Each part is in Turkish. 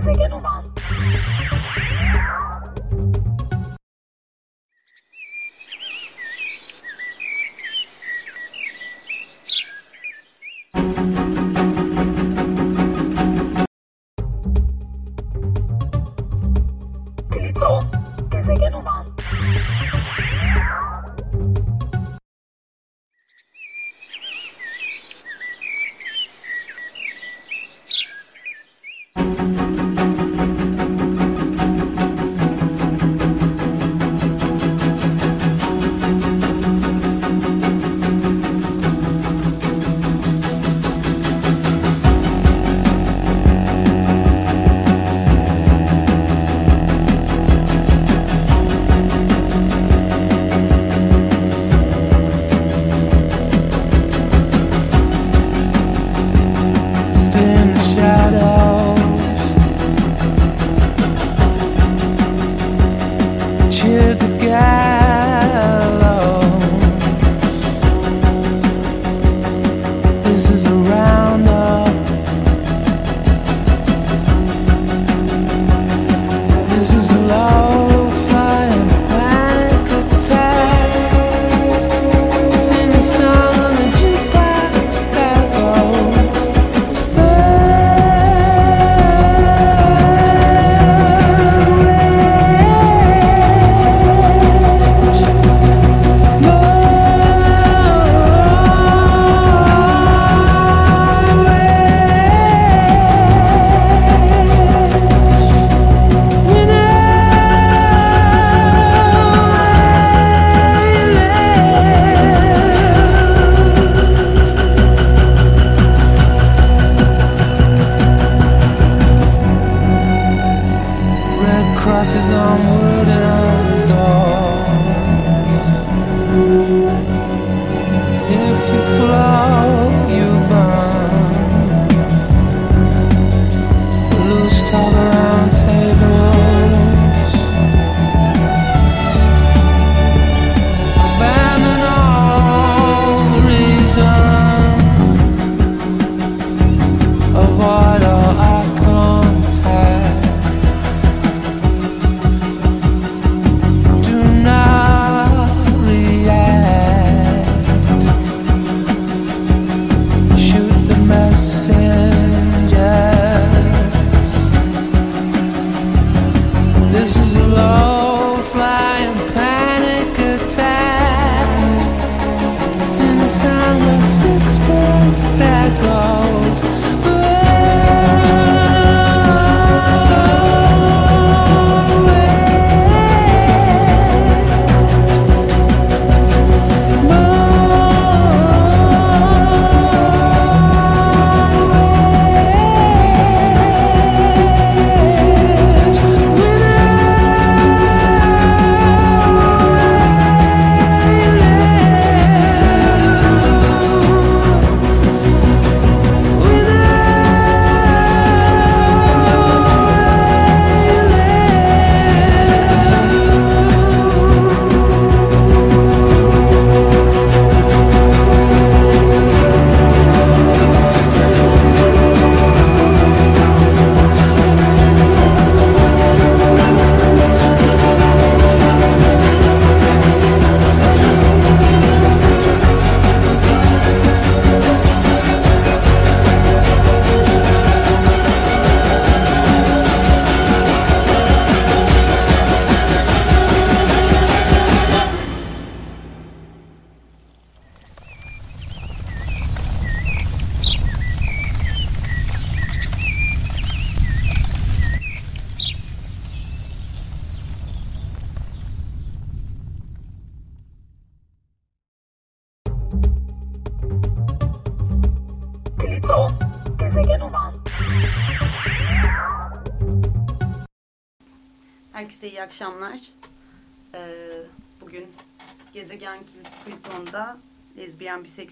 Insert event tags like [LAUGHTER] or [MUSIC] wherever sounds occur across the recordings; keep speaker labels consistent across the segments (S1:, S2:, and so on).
S1: gezegen olan Pliton,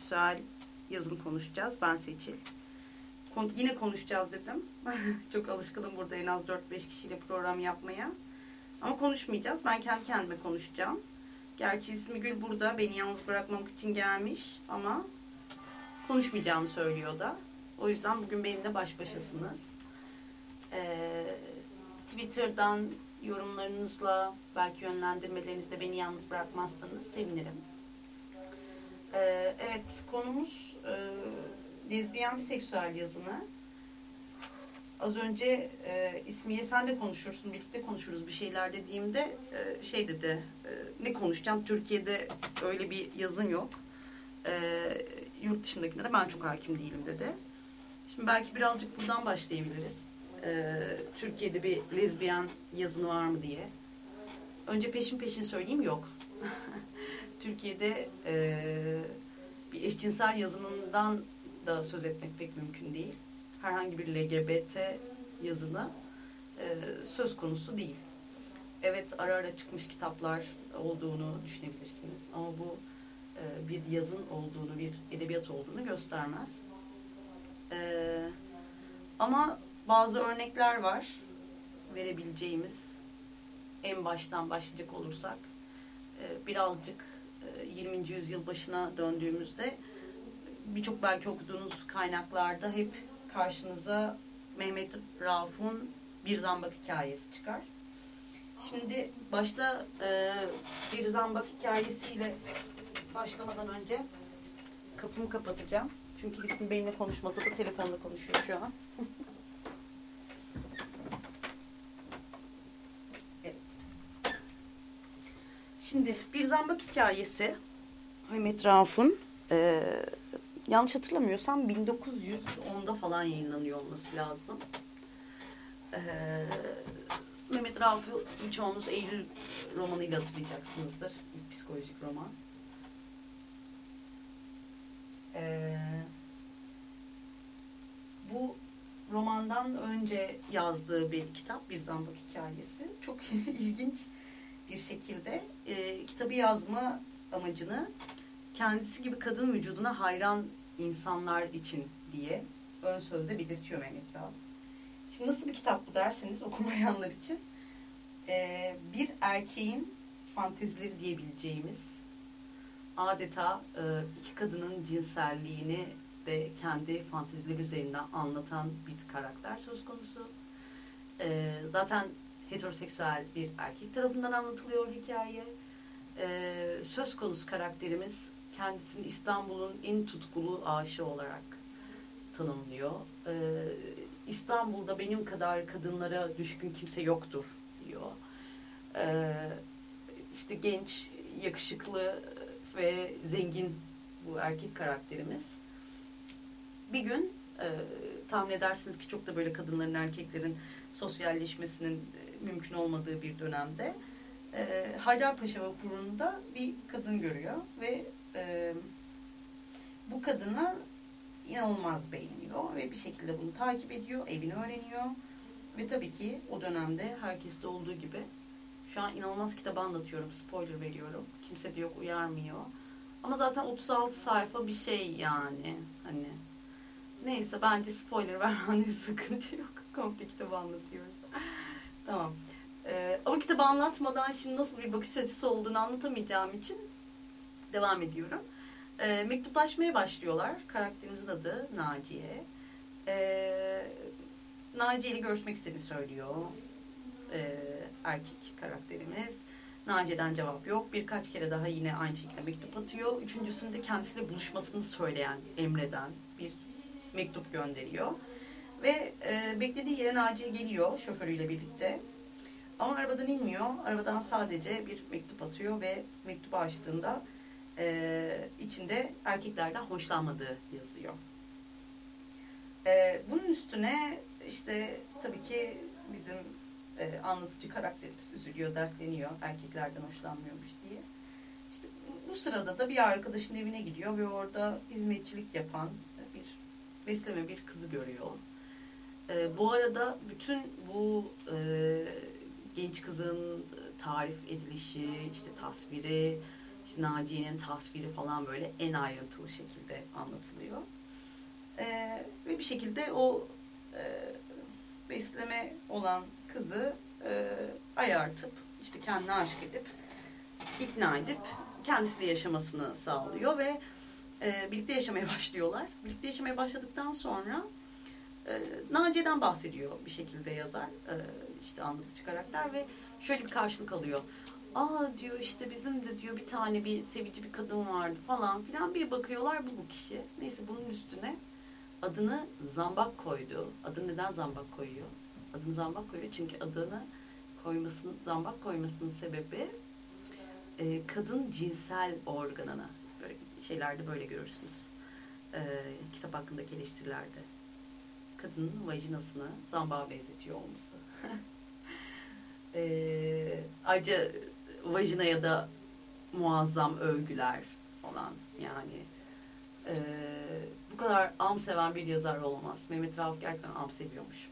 S2: biseksüel yazın konuşacağız. Ben Seçil. Kon- yine konuşacağız dedim. [LAUGHS] Çok alışkınım burada en az 4-5 kişiyle program yapmaya. Ama konuşmayacağız. Ben kendi kendime konuşacağım. Gerçi ismi Gül burada. Beni yalnız bırakmamak için gelmiş ama konuşmayacağını söylüyor da. O yüzden bugün benimle baş başasınız. Ee, Twitter'dan yorumlarınızla belki yönlendirmelerinizle beni yalnız bırakmazsanız sevinirim. Ee, evet konumuz e, lezbiyen biseksüel yazını. Az önce e, İsmiye sen de konuşursun, birlikte konuşuruz bir şeyler dediğimde e, şey dedi, e, ne konuşacağım Türkiye'de öyle bir yazın yok. E, yurt dışındakine de ben çok hakim değilim dedi. Şimdi belki birazcık buradan başlayabiliriz. E, Türkiye'de bir lezbiyen yazını var mı diye. Önce peşin peşin söyleyeyim yok. [LAUGHS] Türkiye'de e, bir eşcinsel yazınından da söz etmek pek mümkün değil. Herhangi bir LGBT yazını e, söz konusu değil. Evet ara ara çıkmış kitaplar olduğunu düşünebilirsiniz ama bu e, bir yazın olduğunu, bir edebiyat olduğunu göstermez. E, ama bazı örnekler var verebileceğimiz en baştan başlayacak olursak e, birazcık 20. yüzyıl başına döndüğümüzde birçok belki okuduğunuz kaynaklarda hep karşınıza Mehmet Rauf'un Bir Zambak Hikayesi çıkar. Şimdi başta e, Bir Zambak Hikayesiyle başlamadan önce kapımı kapatacağım. Çünkü ismi benimle konuşmasa da telefonla konuşuyor şu an. Şimdi Bir Zambak Hikayesi Mehmet Rauf'un e, yanlış hatırlamıyorsam 1910'da falan yayınlanıyor olması lazım. E, Mehmet Rauf'u birçoğunuz Eylül romanıyla hatırlayacaksınızdır. İlk psikolojik roman. E, bu romandan önce yazdığı bir kitap, Bir Zambak Hikayesi. Çok [LAUGHS] ilginç bir şekilde e, kitabı yazma amacını kendisi gibi kadın vücuduna hayran insanlar için diye ön sözde belirtiyor Mehmet Rauf. Şimdi nasıl bir kitap bu derseniz okumayanlar için e, bir erkeğin fantezileri diyebileceğimiz adeta e, iki kadının cinselliğini de kendi fantezileri üzerinden anlatan bir karakter söz konusu. E, zaten heteroseksüel bir erkek tarafından anlatılıyor hikaye. E, söz konusu karakterimiz kendisini İstanbul'un en tutkulu aşığı olarak tanımlıyor. Ee, İstanbul'da benim kadar kadınlara düşkün kimse yoktur diyor. Ee, işte genç, yakışıklı ve zengin bu erkek karakterimiz. Bir gün e, tahmin edersiniz ki çok da böyle kadınların erkeklerin sosyalleşmesinin mümkün olmadığı bir dönemde e, Haydarpaşa vapurunda bir kadın görüyor ve e, bu kadına inanılmaz beğeniyor ve bir şekilde bunu takip ediyor, evini öğreniyor. Ve tabii ki o dönemde herkeste olduğu gibi şu an inanılmaz kitabı anlatıyorum, spoiler veriyorum. Kimse de yok uyarmıyor. Ama zaten 36 sayfa bir şey yani. Hani neyse bence spoiler vermende bir [LAUGHS] sıkıntı yok. Komple kitabı anlatıyoruz. Tamam. Ee, ama kitabı anlatmadan şimdi nasıl bir bakış açısı olduğunu anlatamayacağım için devam ediyorum. E, mektuplaşmaya başlıyorlar. Karakterimizin adı Naciye. E, Naciye ile görüşmek istediğini söylüyor e, erkek karakterimiz. Naciye'den cevap yok. Birkaç kere daha yine aynı şekilde mektup atıyor. Üçüncüsünde kendisiyle buluşmasını söyleyen, emreden bir mektup gönderiyor. Ve e, beklediği yere Naciye geliyor şoförüyle birlikte. Ama arabadan inmiyor. Arabadan sadece bir mektup atıyor ve mektubu açtığında e, içinde erkeklerden hoşlanmadığı yazıyor. E, bunun üstüne işte tabii ki bizim e, anlatıcı karakterimiz üzülüyor, dertleniyor erkeklerden hoşlanmıyormuş diye. İşte bu sırada da bir arkadaşın evine gidiyor ve orada hizmetçilik yapan bir besleme bir kızı görüyor. E, bu arada bütün bu e, genç kızın tarif edilişi, işte tasviri, işte Naciye'nin tasviri falan böyle en ayrıntılı şekilde anlatılıyor. Ee, ve bir şekilde o e, besleme olan kızı e, ayartıp işte kendine aşık edip ikna edip kendisiyle yaşamasını sağlıyor ve e, birlikte yaşamaya [LAUGHS] başlıyorlar. Birlikte yaşamaya başladıktan sonra e, bahsediyor bir şekilde yazar. E, işte anlatıcı karakter ve şöyle bir karşılık alıyor. Aa diyor işte bizim de diyor bir tane bir sevici bir kadın vardı falan filan bir bakıyorlar bu bu kişi. Neyse bunun üstüne adını Zambak koydu. Adını neden Zambak koyuyor? Adını Zambak koyuyor çünkü adını koymasının Zambak koymasının sebebi e, kadın cinsel organına böyle şeylerde böyle görürsünüz. E, kitap hakkındaki eleştirilerde. Kadının vajinasını zambağa benzetiyor olması. [LAUGHS] e, ayrıca vajinaya da muazzam övgüler falan yani. E, bu kadar am seven bir yazar olamaz. Mehmet Rauf gerçekten am seviyormuş.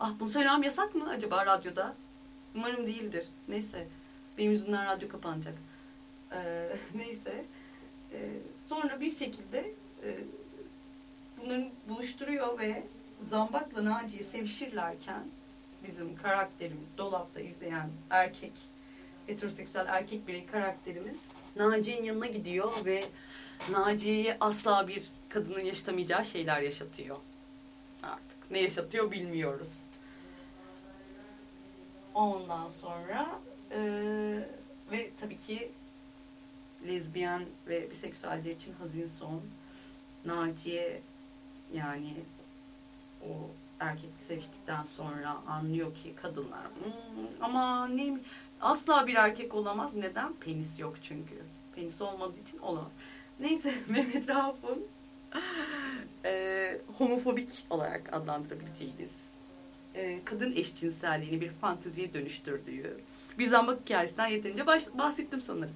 S2: Ah bunu söylemem yasak mı acaba radyoda? Umarım değildir. Neyse. Benim yüzümden radyo kapanacak. Ee, [LAUGHS] neyse. Ee, sonra bir şekilde e, bunları buluşturuyor ve Zambak'la Naciye sevişirlerken bizim karakterimiz dolapta izleyen erkek heteroseksüel erkek birey karakterimiz Naciye'nin yanına gidiyor ve Naciye'ye asla bir kadının yaşatamayacağı şeyler yaşatıyor. Artık ne yaşatıyor bilmiyoruz. Ondan sonra e, ve tabii ki lezbiyen ve biseksüeller için hazin son. Naciye yani o erkekle seviştikten sonra anlıyor ki kadınlar "Hmm, ama ne asla bir erkek olamaz. Neden? Penis yok çünkü. Penis olmadığı için olamaz. Neyse [LAUGHS] Mehmet Rauf'un e, homofobik olarak adlandırabileceğiniz e, kadın eşcinselliğini bir fanteziye dönüştürdüğü bir zambak hikayesinden yeterince bahsettim sanırım.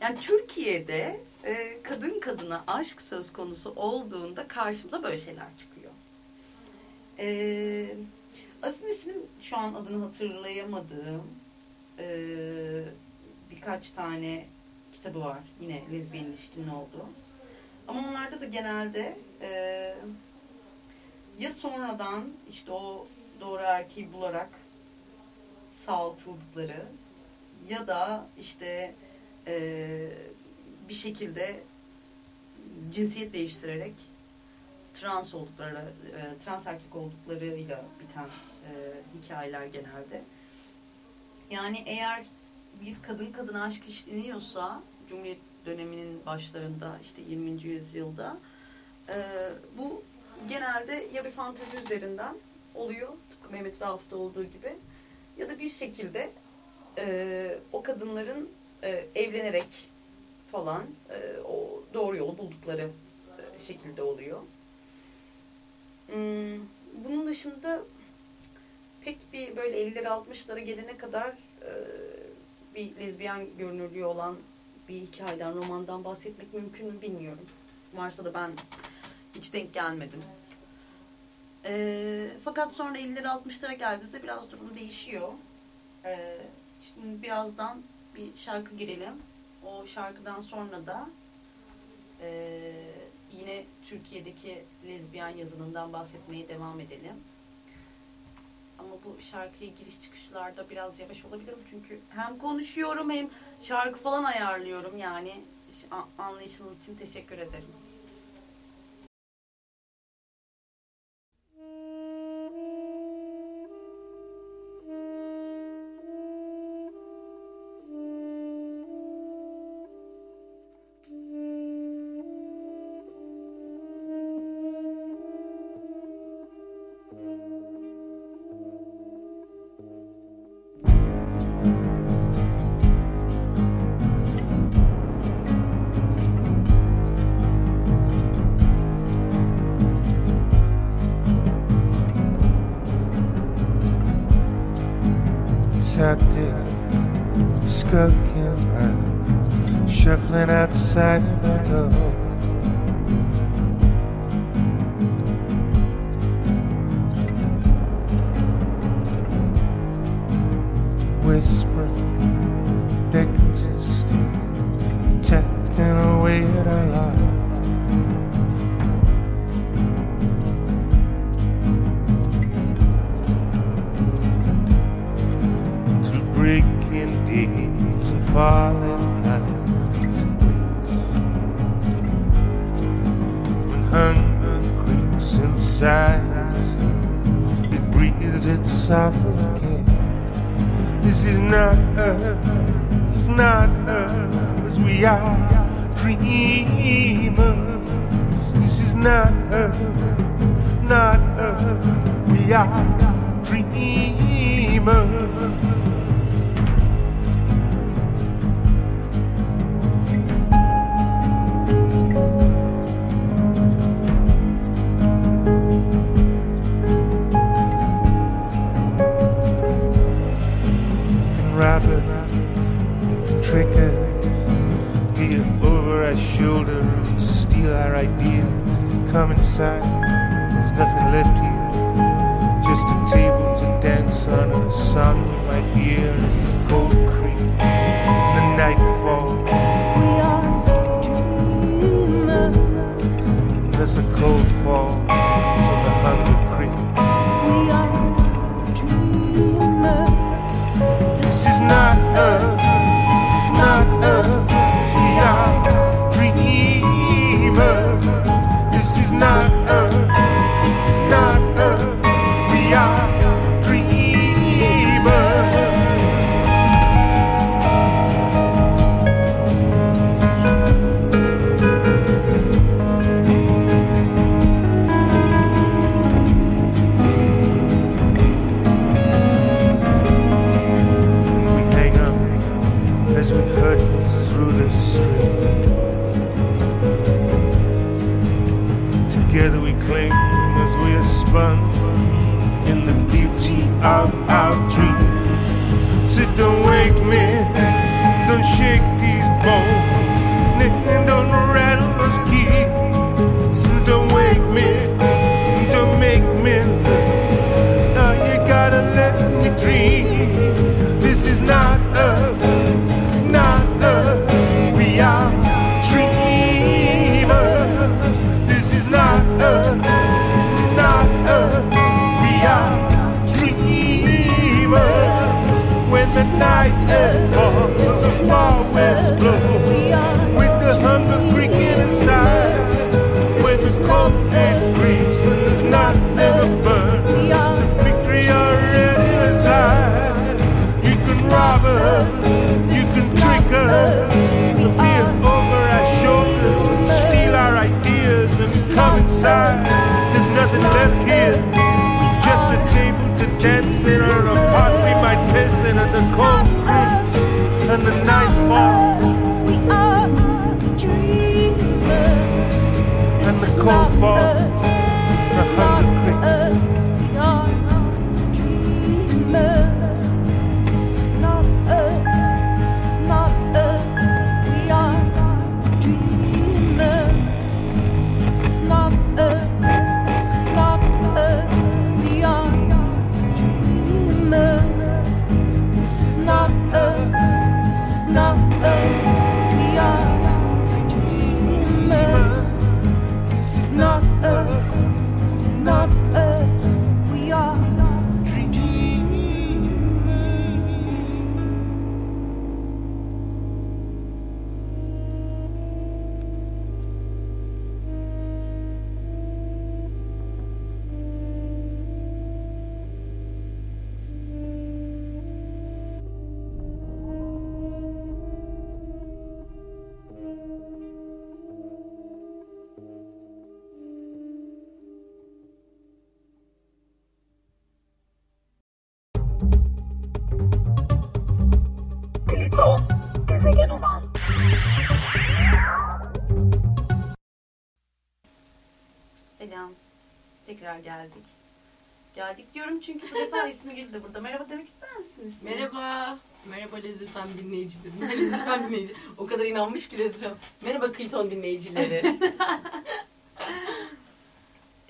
S2: Yani Türkiye'de e, kadın kadına aşk söz konusu olduğunda karşımıza böyle şeyler çıkıyor. E, Aslında ismim şu an adını hatırlayamadığım e, birkaç tane kitabı var. Yine lezbiyen ilişkinin olduğu. Ama onlarda da genelde e, ya sonradan işte o doğru erkeği bularak sağaltıldıkları ya da işte e, bir şekilde cinsiyet değiştirerek trans oldukları, e, trans erkek olduklarıyla biten e, hikayeler genelde. Yani eğer bir kadın kadına aşk işleniyorsa Cumhuriyet döneminin başlarında işte 20. yüzyılda e, bu genelde ya bir fantezi üzerinden oluyor tıpkı Mehmet Rauf'ta olduğu gibi ya da bir şekilde e, o kadınların e, evlenerek falan e, o doğru yolu buldukları e, şekilde oluyor. Hmm, bunun dışında pek bir böyle 50'lere 60'lara gelene kadar e, bir lezbiyen görünürlüğü olan bir hikayeden, romandan bahsetmek mümkün mü bilmiyorum. Varsa da ben hiç denk gelmedim. E, fakat sonra 50'lere 60'lara geldiğimizde biraz durum değişiyor. E, şimdi birazdan bir şarkı girelim. O şarkıdan sonra da e, yine Türkiye'deki lezbiyen yazılımdan bahsetmeye devam edelim. Ama bu şarkıya giriş çıkışlarda biraz yavaş olabilirim çünkü hem konuşuyorum hem şarkı falan ayarlıyorum yani anlayışınız için teşekkür ederim.
S3: sniffling outside the door. Night the far winds blow.
S4: We are
S3: With the hunger creaking inside. When the cold and creeps and there's not ever burn.
S4: We are
S3: Victory already resides. You can rob us, you can trick us, peer over our shoulders steal our ideas and come inside. There's nothing left here, just a table to dance in or a pot we might piss in and the cold and the night falls
S4: We are dreamers.
S3: and
S4: This
S3: the cold falls. [LAUGHS]
S2: Tekrar geldik. Geldik diyorum çünkü bu defa ismi Gül de burada. Merhaba demek ister misin ismi?
S5: Merhaba. Merhaba Lezifem dinleyicileri. [LAUGHS] Lezifem dinleyici. O kadar inanmış ki Lezifem. Merhaba Kliton dinleyicileri. [LAUGHS]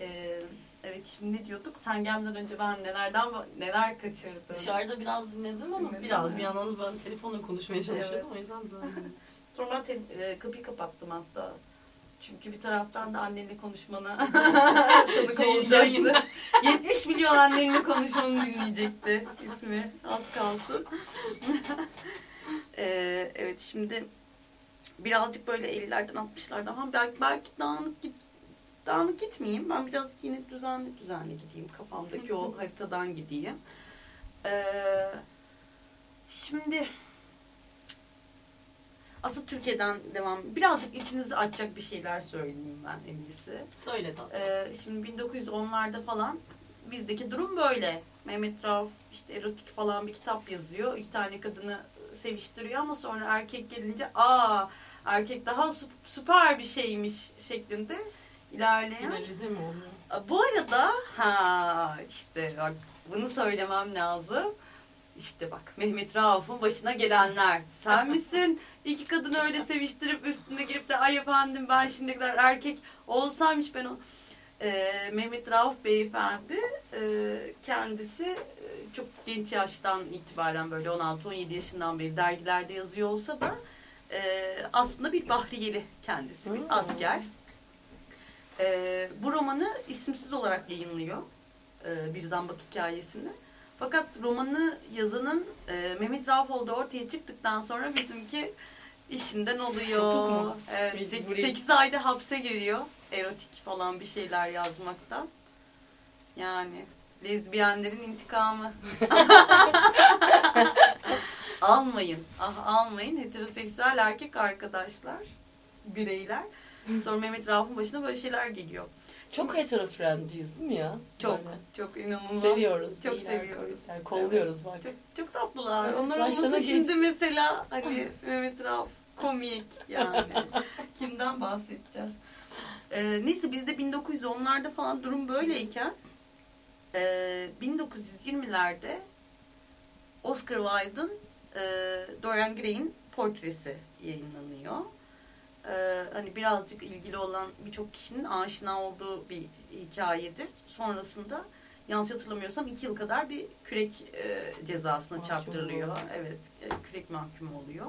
S2: Ee, evet şimdi ne diyorduk? Sen gelmeden önce ben nelerden neler kaçırdım.
S5: Dışarıda biraz dinledim ama
S2: Dinledin
S5: biraz
S2: mi?
S5: bir yandan da ben telefonla konuşmaya çalışıyordum.
S2: Evet.
S5: O yüzden böyle. [LAUGHS]
S2: Sonra te- e, kapıyı kapattım hatta. Çünkü bir taraftan da annenle konuşmana [LAUGHS] tanık olacaktı.
S5: Yayında.
S2: 70 milyon annenle konuşmanı dinleyecekti ismi. Az kalsın. Ee, evet şimdi birazcık böyle 50'lerden 60'lardan ama belki, belki dağınık git dağınık gitmeyeyim. Ben biraz yine düzenli düzenli gideyim. Kafamdaki o haritadan gideyim. Ee, şimdi asıl Türkiye'den devam. Birazcık içinizi açacak bir şeyler söyleyeyim ben en iyisi.
S5: Söyle tatlı.
S2: Ee, şimdi 1910'larda falan bizdeki durum böyle. Mehmet Rauf işte erotik falan bir kitap yazıyor. İki tane kadını seviştiriyor ama sonra erkek gelince aa erkek daha sü- süper bir şeymiş şeklinde ilerleyen.
S5: Finalize mi oluyor?
S2: Bu arada ha işte bak bunu söylemem lazım. İşte bak Mehmet Rauf'un başına gelenler. Sen [LAUGHS] misin iki kadını öyle seviştirip üstünde girip de ay efendim ben şimdiye kadar erkek olsaymış ben o... Ee, Mehmet Rauf beyefendi e, kendisi e, çok genç yaştan itibaren böyle 16-17 yaşından beri dergilerde yazıyor olsa da e, aslında bir bahriyeli kendisi bir
S5: Hmm.
S2: asker. Ee, bu romanı isimsiz olarak yayınlıyor. E, bir zambak hikayesini. Fakat romanı yazanın e, Mehmet Rauf olduğu ortaya çıktıktan sonra bizimki işinden oluyor. Evet,
S5: Mecburi.
S2: 8 ayda hapse giriyor. Erotik falan bir şeyler yazmaktan. Yani lezbiyenlerin intikamı. [LAUGHS] almayın. Ah almayın. Heteroseksüel erkek arkadaşlar, bireyler. Sonra Mehmet Rauf'un başına böyle şeyler geliyor.
S5: Çok mi ya?
S2: Çok,
S5: Böyle.
S2: çok inanılmaz.
S5: Seviyoruz.
S2: Çok seviyoruz.
S5: Yani kolluyoruz bak.
S2: Çok, çok tatlılar.
S5: Evet,
S2: Onlar olmasa şimdi mesela hani [LAUGHS] Mehmet Rauf komik yani. Kimden bahsedeceğiz? Ee, neyse bizde 1910'larda falan durum böyleyken e, 1920'lerde Oscar Wilde'ın e, Dorian Gray'in portresi yayınlanıyor. E, hani birazcık ilgili olan birçok kişinin aşina olduğu bir hikayedir. Sonrasında yanlış hatırlamıyorsam iki yıl kadar bir kürek e, cezasına
S5: Mahkum
S2: çarptırılıyor.
S5: oluyor.
S2: Evet, e, kürek mahkumu oluyor.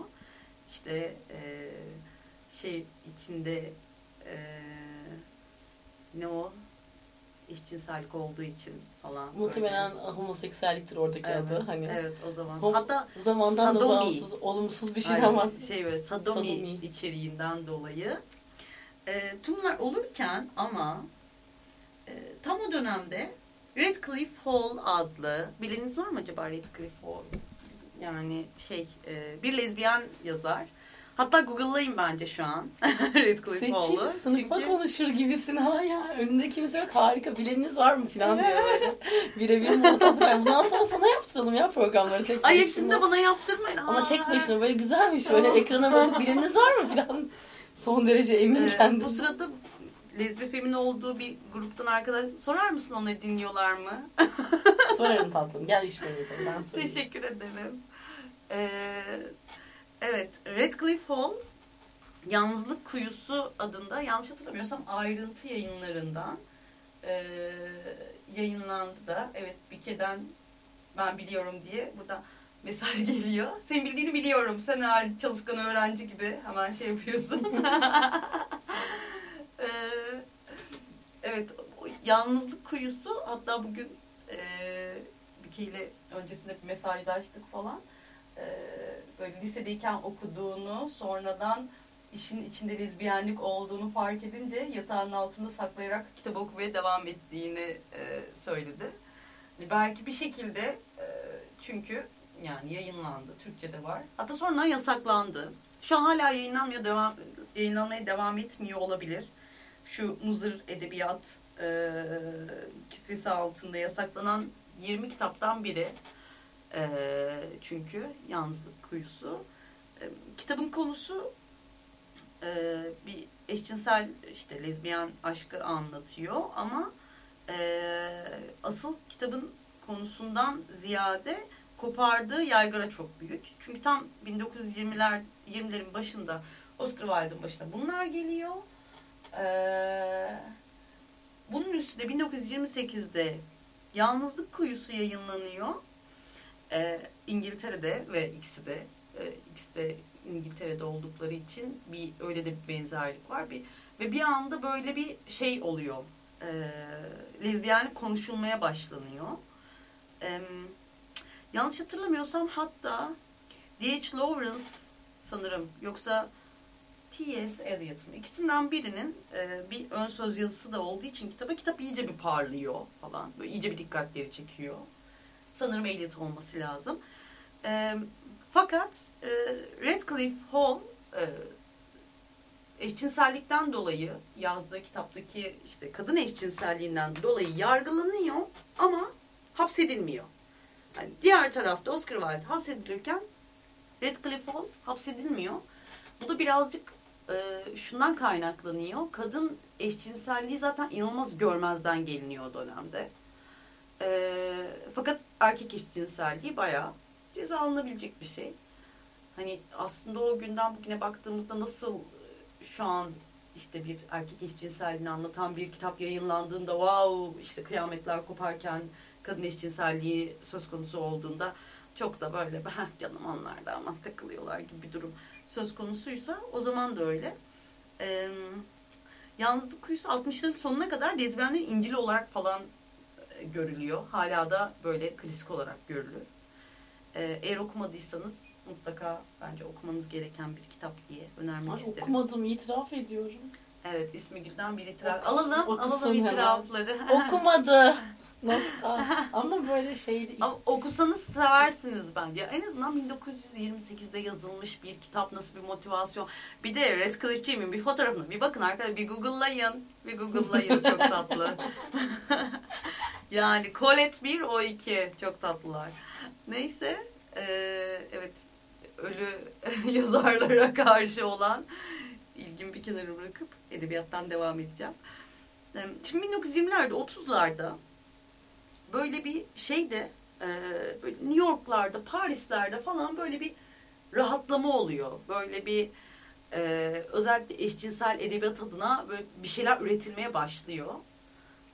S2: İşte e, şey içinde e, ne o eşcinsellik olduğu için falan.
S5: Muhtemelen
S2: böyle.
S5: homoseksüelliktir oradaki
S2: Evet,
S5: adı. Hani
S2: evet o zaman.
S5: Hom-
S2: Hatta
S5: zamandan da
S2: Sodomi.
S5: bağımsız, olumsuz bir şeyden bahsediyor.
S2: şey böyle sadomi,
S5: Sodomi.
S2: içeriğinden dolayı. E, tüm bunlar olurken ama e, tam o dönemde Redcliffe Hall adlı biliniz var mı acaba Redcliffe Hall? Yani şey e, bir lezbiyen yazar. Hatta Google'layın bence şu an [LAUGHS] Redcliffe.
S5: Seçil sınıfa
S2: Çünkü
S5: konuşur gibisin ha ya. Önünde kimse yok harika bileniniz var mı falan diyor böyle. Birebir muhatap. Yani bundan sonra sana yaptıralım ya programları tek
S2: Ay
S5: başına.
S2: hepsini de bana yaptırmayın.
S5: Ama
S2: Aa.
S5: tek başına böyle güzelmiş. Böyle ekrana bakıp bileniniz var mı falan. Son derece emin
S2: Ee,
S5: kendisi.
S2: bu sırada lezbi femin olduğu bir gruptan arkadaş sorar mısın onları dinliyorlar mı?
S5: Sorarım tatlım. Gel iş beni Ben sorayım.
S2: Teşekkür ederim. Ee, evet, Redcliffe Hall Yalnızlık Kuyusu adında yanlış hatırlamıyorsam ayrıntı yayınlarından e, yayınlandı da. Evet, Bike'den ben biliyorum diye burada mesaj [LAUGHS] geliyor. Senin bildiğini biliyorum. Sen her çalışkan öğrenci gibi hemen şey yapıyorsun. Ee, [LAUGHS] evet, Yalnızlık Kuyusu hatta bugün e, Bike ile öncesinde bir mesajlaştık falan. Ee, böyle lisedeyken okuduğunu sonradan işin içinde lezbiyenlik olduğunu fark edince yatağının altında saklayarak kitap okumaya devam ettiğini e, söyledi. Hani belki bir şekilde e, çünkü yani yayınlandı. Türkçe'de var. Hatta sonradan yasaklandı. Şu an hala yayınlanmıyor, devam, yayınlanmaya devam etmiyor olabilir. Şu muzır edebiyat e, kisvesi altında yasaklanan 20 kitaptan biri. E, çünkü Yalnızlık Kuyusu. E, kitabın konusu e, bir eşcinsel işte lezbiyen aşkı anlatıyor ama e, asıl kitabın konusundan ziyade kopardığı yaygara çok büyük. Çünkü tam 1920'ler 20'lerin başında Oscar Wilde'ın başına bunlar geliyor. Ee, bunun üstüne 1928'de Yalnızlık Kuyusu yayınlanıyor. Ee, İngiltere'de ve ikisi de e, ikisi de İngiltere'de oldukları için bir öyle de bir benzerlik var. Bir ve bir anda böyle bir şey oluyor. Ee, lezbiyenlik konuşulmaya başlanıyor. Ee, yanlış hatırlamıyorsam hatta D.H. Lawrence sanırım yoksa T.S. Eliot'un. İkisinden birinin e, bir ön söz yazısı da olduğu için kitaba kitap iyice bir parlıyor falan. Böyle iyice bir dikkatleri çekiyor. Sanırım Eliot olması lazım. E, fakat e, Radcliffe Hall e, eşcinsellikten dolayı yazdığı kitaptaki işte kadın eşcinselliğinden dolayı yargılanıyor ama hapsedilmiyor. Yani diğer tarafta Oscar Wilde hapsedilirken Radcliffe Hall hapsedilmiyor. Bu da birazcık e, şundan kaynaklanıyor. Kadın eşcinselliği zaten inanılmaz görmezden geliniyor o dönemde. E, fakat erkek eşcinselliği bayağı ceza alınabilecek bir şey. Hani aslında o günden bugüne baktığımızda nasıl e, şu an işte bir erkek eşcinselliğini anlatan bir kitap yayınlandığında wow işte kıyametler koparken kadın eşcinselliği söz konusu olduğunda çok da böyle "Heh, canım onlar da takılıyorlar gibi bir durum söz konusuysa o zaman da öyle. Ee, Yalnızlık Kuyusu 60'ların sonuna kadar lezbiyenlerin İncil'i olarak falan görülüyor. Hala da böyle klasik olarak görülür. Ee, eğer okumadıysanız mutlaka bence okumanız gereken bir kitap diye önermek
S5: Ay,
S2: isterim.
S5: okumadım itiraf ediyorum.
S2: Evet ismi Gül'den bir itiraf.
S5: Okusun,
S2: alalım,
S5: okusun
S2: alalım itirafları. [LAUGHS]
S5: Okumadı. Nokta. [LAUGHS] Ama böyle şeydi.
S2: Ama okusanız seversiniz bence. En azından 1928'de yazılmış bir kitap nasıl bir motivasyon. Bir de Red Cliff'ciğimin bir fotoğrafına bir bakın arkadaşlar bir google'layın. Bir google'layın çok tatlı. [LAUGHS] yani Colette 1 o 2 çok tatlılar. Neyse eee, evet ölü [LAUGHS] yazarlara karşı olan ilgimi bir kenara bırakıp edebiyattan devam edeceğim. Şimdi 1920'lerde 30'larda böyle bir şeyde e, böyle New York'larda, Paris'lerde falan böyle bir rahatlama oluyor. Böyle bir e, özellikle eşcinsel edebiyat adına böyle bir şeyler üretilmeye başlıyor.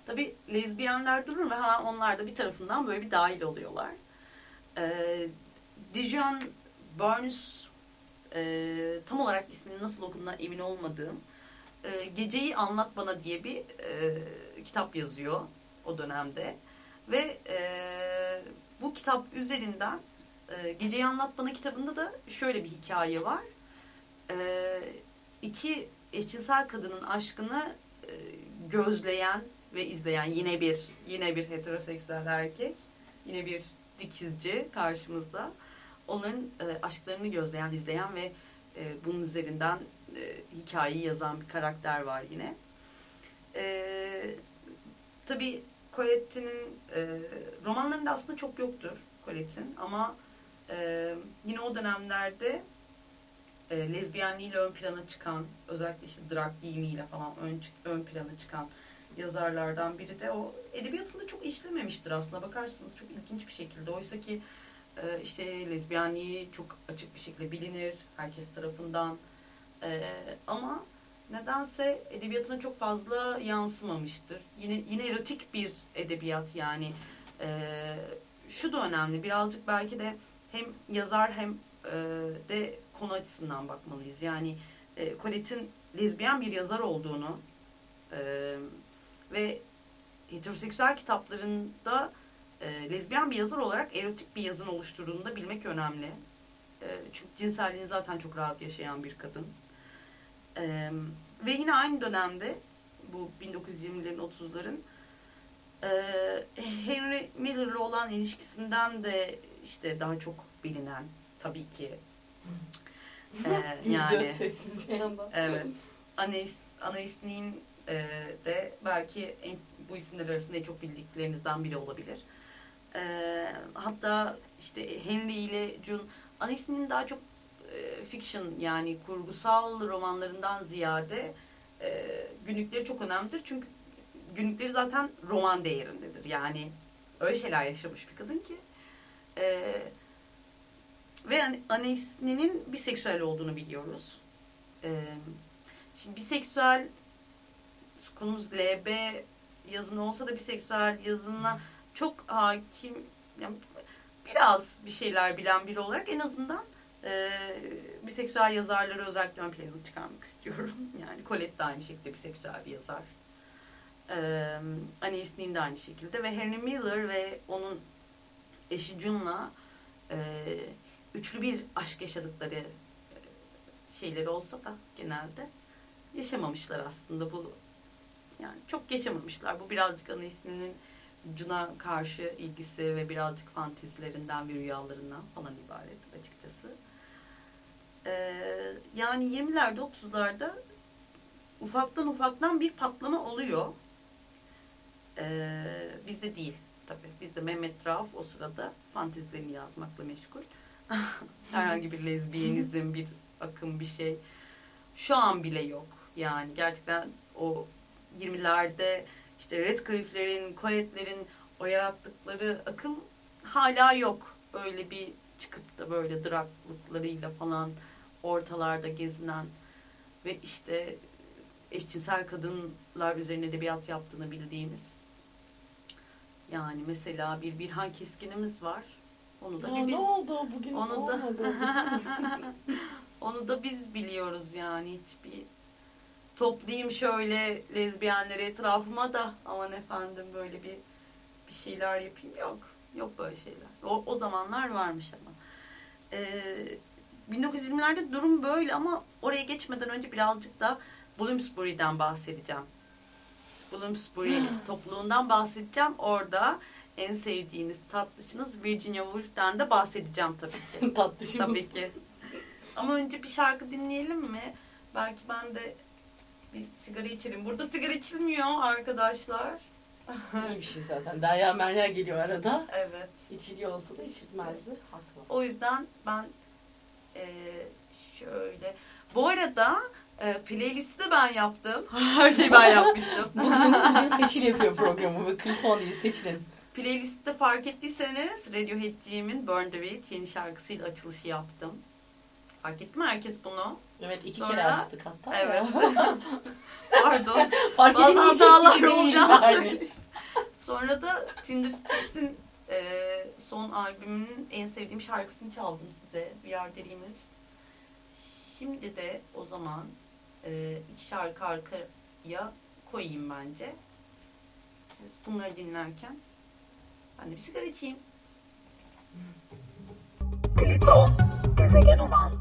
S2: Tabi lezbiyenler durur ve hemen onlar da bir tarafından böyle bir dahil oluyorlar. E, Dijon Burns e, tam olarak isminin nasıl okunduğuna emin olmadığım e, Geceyi Anlat Bana diye bir e, kitap yazıyor o dönemde. Ve e, bu kitap üzerinden e, Geceyi Anlat Bana kitabında da şöyle bir hikaye var. E, iki eşcinsel kadının aşkını e, gözleyen ve izleyen yine bir yine bir heteroseksüel erkek, yine bir dikizci karşımızda. Onların e, aşklarını gözleyen, izleyen ve e, bunun üzerinden e, hikayeyi yazan bir karakter var yine. E, tabii Colette'nin e, romanlarında aslında çok yoktur Colette'in ama e, yine o dönemlerde e, lezbiyenliğiyle ön plana çıkan özellikle işte drag giyimiyle falan ön, ön plana çıkan yazarlardan biri de o edebiyatında çok işlememiştir aslında. Bakarsanız çok ilginç bir şekilde. Oysa ki e, işte lezbiyenliği çok açık bir şekilde bilinir herkes tarafından. E, ama nedense edebiyatına çok fazla yansımamıştır. Yine yine erotik bir edebiyat yani. Ee, şu da önemli. Birazcık belki de hem yazar hem e, de konu açısından bakmalıyız. Yani e, Colette'in lezbiyen bir yazar olduğunu e, ve heteroseksüel kitaplarında e, lezbiyen bir yazar olarak erotik bir yazın oluşturduğunu da bilmek önemli. E, çünkü cinselliğini zaten çok rahat yaşayan bir kadın. Ee, ve yine aynı dönemde bu 1920'lerin 30'ların e, Henry Miller'la olan ilişkisinden de işte daha çok bilinen tabii ki. Ee, [LAUGHS]
S5: yani.
S2: evet. Anais, Anais'nin e, de belki en, bu isimler arasında en çok bildiklerinizden biri olabilir. E, hatta işte Henry ile June Anais'nin daha çok e, fiction yani kurgusal romanlarından ziyade e, günlükleri çok önemlidir. Çünkü günlükleri zaten roman değerindedir. Yani öyle şeyler yaşamış bir kadın ki. E, ve yani Anais'nin biseksüel olduğunu biliyoruz. E, şimdi biseksüel konumuz LB yazın olsa da biseksüel yazına çok hakim yani biraz bir şeyler bilen biri olarak en azından e, biseksüel yazarları özellikle ön plana çıkarmak istiyorum. [LAUGHS] Yani Colette de aynı şekilde biseksüel bir yazar. E, Annie Nin de aynı şekilde ve Henry Miller ve onun eşi June'la e, üçlü bir aşk yaşadıkları e, şeyleri olsa da genelde yaşamamışlar aslında bu yani çok yaşamamışlar. Bu birazcık ana isminin Cun'a karşı ilgisi ve birazcık fantezilerinden ve rüyalarından falan ibaret açıkçası. Ee, yani 20'lerde 30'larda ufaktan ufaktan bir patlama oluyor. Ee, bizde değil tabii. Bizde Mehmet Rauf o sırada fantezilerini yazmakla meşgul. [LAUGHS] Herhangi bir lezbiyenizm, bir akım, bir şey. Şu an bile yok. Yani gerçekten o 20'lerde işte Redcliffe'lerin, Colette'lerin o yarattıkları akım hala yok. Öyle bir çıkıp da böyle draklıklarıyla falan ortalarda gezinen ve işte eşcinsel kadınlar üzerine edebiyat yaptığını bildiğimiz. Yani mesela bir Birhan Keskin'imiz var. Onu da
S5: Ya
S2: biz
S5: ne oldu bugün?
S2: onu da [LAUGHS] [LAUGHS] onu da biz biliyoruz yani hiçbir toplayayım şöyle lezbiyenleri etrafıma da aman efendim böyle bir bir şeyler yapayım yok. Yok böyle şeyler. O, o zamanlar varmış ama. Ee, 1920'lerde durum böyle ama oraya geçmeden önce birazcık da Bloomsbury'den bahsedeceğim. Bloomsbury [GASPS] topluluğundan bahsedeceğim. Orada en sevdiğiniz tatlışınız Virginia Woolf'ten de bahsedeceğim tabii ki. [LAUGHS]
S5: Tatlışım.
S2: Tabii ki. Ama önce bir şarkı dinleyelim mi? Belki ben de bir sigara içerim. Burada sigara içilmiyor arkadaşlar.
S5: İyi bir şey zaten. Derya Merya geliyor arada.
S2: Evet.
S5: İçiliyor olsa da içilmezdi. Haklı.
S2: O yüzden ben eee, şöyle... Bu arada e, playlisti de ben yaptım. [LAUGHS] Her şeyi ben yapmıştım.
S5: Bugün, bugün Seçil yapıyor programı ve Kliton değil Seçil'in.
S2: Playlistte fark ettiyseniz Radiohead'ciğimin Burn the Witch yeni şarkısıyla açılışı yaptım. Fark etti mi herkes bunu?
S5: Evet iki
S2: Sonra-
S5: kere açtık hatta.
S2: Evet. [LAUGHS] Pardon.
S5: Fark
S2: Bazı hatalar olacağını. Sonra da Tinder Sticks'in e, son albümünün en sevdiğim şarkısını çaldım size. We Are Dreamers. Şimdi de o zaman e, iki şarkı arkaya koyayım bence. Siz bunları dinlerken ben de bir sigara içeyim.
S6: Pliton, gezegen olan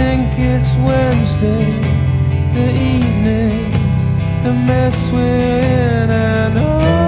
S1: think it's Wednesday, the evening, the mess we're in, I
S2: know.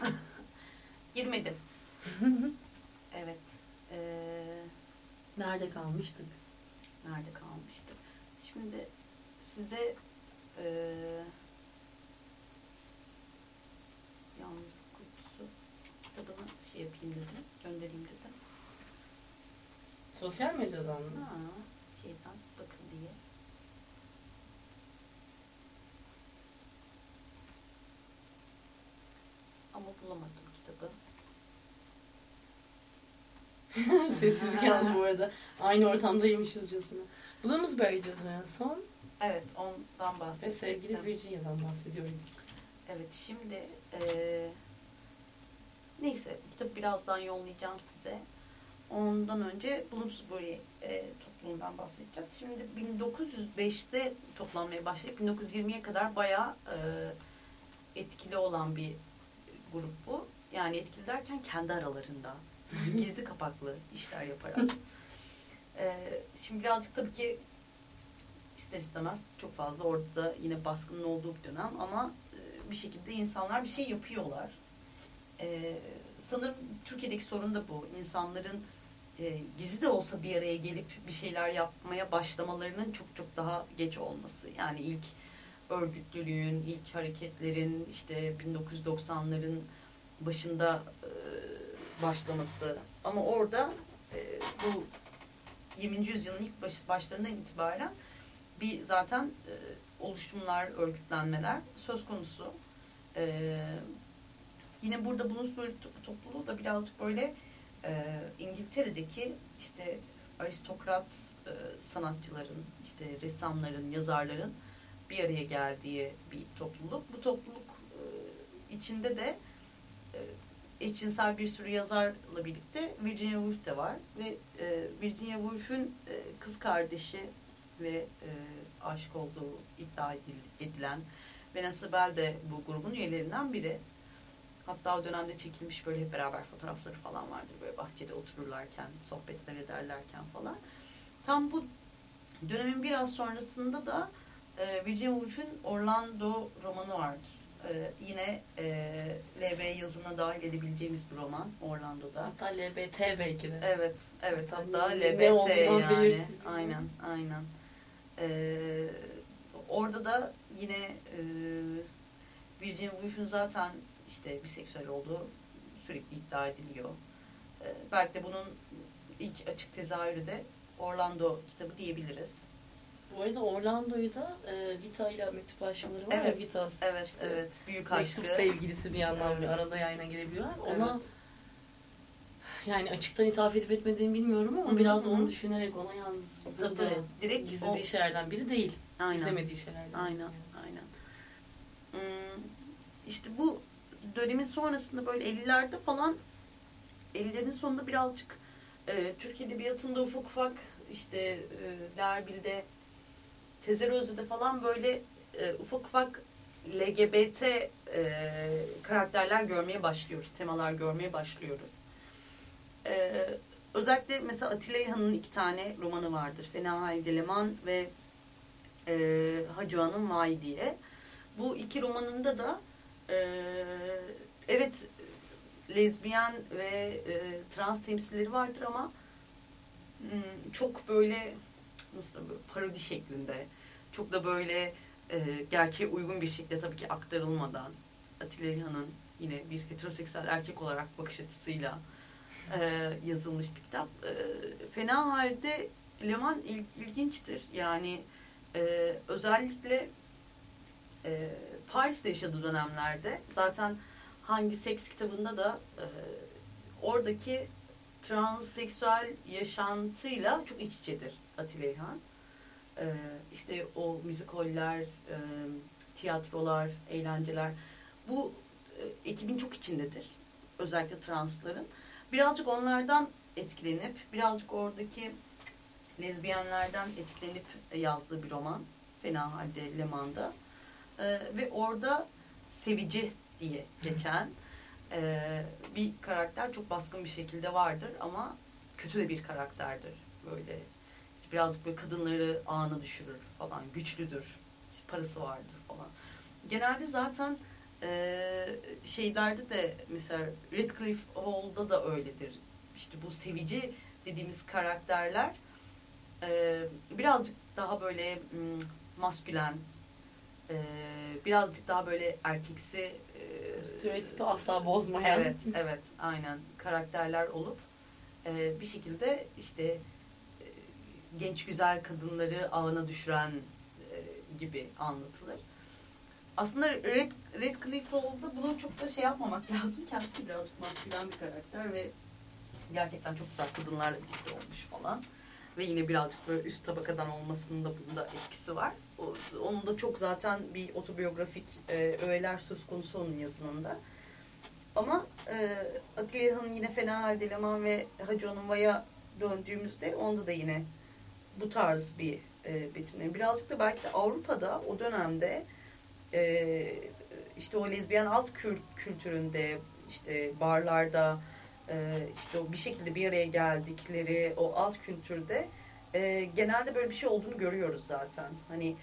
S2: [LAUGHS] Girmedim. [LAUGHS] evet. Ee,
S5: Nerede kalmıştık?
S2: nerede kalmıştık? Şimdi size ee, yalnızlık kutusu kitabını şey yapayım dedim. Göndereyim dedim.
S5: Sosyal medyadan mı?
S2: Ha, şeyden bakın diye. Ama bulamadım kitabı. [LAUGHS]
S5: Sessizlik yalnız bu arada. Aynı ortamdaymışızcasına. Bloomsbury diyordun en son.
S2: Evet ondan
S5: Ve
S2: bahsedecektim.
S5: sevgili Virginia'dan bahsediyorum.
S2: Evet şimdi eee, neyse kitabı birazdan yollayacağım size. Ondan önce Bloomsbury eee, topluluğundan bahsedeceğiz. Şimdi 1905'te toplanmaya başlayıp 1920'ye kadar bayağı eee, etkili olan bir grup bu. Yani etkili derken kendi aralarında [LAUGHS] gizli kapaklı işler yaparak. Eee, [LAUGHS] şimdi birazcık tabii ki ister istemez çok fazla orada yine baskının olduğu bir dönem ama e, bir şekilde insanlar bir şey yapıyorlar. E, sanırım Türkiye'deki sorun da bu. İnsanların e, gizli de olsa bir araya gelip bir şeyler yapmaya başlamalarının çok çok daha geç olması. Yani ilk örgütlülüğün, ilk hareketlerin işte 1990'ların başında e, başlaması. Ama orada e, bu 20. yüzyılın ilk baş, başlarından itibaren bir zaten e, oluşumlar, örgütlenmeler söz konusu. E, yine burada to- topluluğu da birazcık böyle e, İngiltere'deki işte aristokrat e, sanatçıların, işte ressamların, yazarların bir araya geldiği bir topluluk. Bu topluluk e, içinde de eşcinsel bir sürü yazarla birlikte Virginia Woolf de var ve e, Virginia Woolf'ün e, kız kardeşi ve e, aşık olduğu iddia edil- edilen Vanessa Bell de bu grubun üyelerinden biri. Hatta o dönemde çekilmiş böyle hep beraber fotoğrafları falan vardır. Böyle bahçede otururlarken, sohbetler ederlerken falan. Tam bu dönemin biraz sonrasında da e, Virginia Woolf'ün Orlando romanı vardır. E, yine e, LB yazına dahil edebileceğimiz bir roman Orlando'da.
S5: Hatta LBT belki de.
S2: Evet, evet. Hatta
S5: Yani ne
S2: LBT yani. Aynen, aynen. Ee, orada da yine e, Virginia Woolf'ün zaten işte biseksüel olduğu sürekli iddia ediliyor. Ee, belki de bunun ilk açık tezahürü de Orlando kitabı diyebiliriz.
S5: Bu arada Orlando'yu da e, Vita ile mektuplaşmaları var
S2: Evet,
S5: ya Vita.
S2: Evet,
S5: işte
S2: evet. Büyük
S5: Mektup
S2: aşkı.
S5: sevgilisi bir yandan bir
S2: Evet.
S5: arada yayına girebiliyorlar. Ona
S2: Evet.
S5: yani açıktan ithaf edip etmediğimi bilmiyorum ama
S2: Hı hı,
S5: biraz onu düşünerek ona
S2: Tabii,
S5: yazdırdı.
S2: tabii. Direkt
S5: Gizlediği
S2: o-
S5: şeylerden biri değil.
S2: Aynen.
S5: Gizlemediği şeylerden.
S2: Aynen, aynen. Hmm, işte bu dönemin sonrasında böyle 50'lerde falan 50'lerin sonunda birazcık e, Türk Edebiyatı'nda ufak ufak işte e, Derbil'de Tezer Özde'de falan böyle e, ufak ufak LGBT e, karakterler görmeye başlıyoruz. Temalar görmeye başlıyoruz. E, özellikle mesela Atilla İlhan'ın iki tane romanı vardır. Fena Haydi Leman ve e, Hacı Hanım Vay diye. Bu iki romanında da e, evet lezbiyen ve e, trans temsilleri vardır ama hmm, çok böyle nasıl böyle parodi şeklinde çok da böyle e, gerçeğe uygun bir şekilde tabii ki aktarılmadan Atilla İlhan'ın yine bir heteroseksüel erkek olarak bakış açısıyla e, yazılmış bir kitap. E, fena halde Leman il- ilginçtir. Yani e, özellikle e, Paris'te yaşadığı dönemlerde zaten hangi seks kitabında da e, oradaki transseksüel yaşantıyla çok iç içedir Atilla İlhan. E, işte o müzikoller, e, tiyatrolar, eğlenceler bu e, ekibin çok içindedir. Özellikle transların. Birazcık onlardan etkilenip, birazcık oradaki lezbiyenlerden etkilenip yazdığı bir roman. Fena halde Leman'da. E, ve orada sevici diye geçen e, bir karakter çok baskın bir şekilde vardır ama kötü de bir karakterdir. Böyle birazcık böyle kadınları ağına düşürür falan. Güçlüdür. parası vardır falan. Genelde zaten e, şeylerde de mesela Redcliffe Hall'da da öyledir. İşte bu sevici dediğimiz karakterler e, birazcık daha böyle mm, maskülen, e, birazcık daha böyle erkeksi e,
S5: Stereotipi asla bozmayan.
S2: Evet, evet, aynen karakterler olup e, bir şekilde işte genç güzel kadınları ağına düşüren e, gibi anlatılır. Aslında Red, Redcliffe Hall'da bunu çok da şey yapmamak [LAUGHS] lazım. Kendisi birazcık maskülen bir karakter ve gerçekten çok güzel kadınlarla birlikte olmuş falan. Ve yine birazcık böyle üst tabakadan olmasının da bunda etkisi var. O, onun da çok zaten bir otobiyografik e, öğeler söz konusu onun yazınında. Ama e, Atilla yine Fena Halde Leman ve Hacı Onunva'ya döndüğümüzde onda da yine bu tarz bir e, betimleme. Birazcık da belki de Avrupa'da o dönemde e, işte o lezbiyen alt kült kültüründe işte barlarda e, işte o bir şekilde bir araya geldikleri o alt kültürde e, genelde böyle bir şey olduğunu görüyoruz zaten. Hani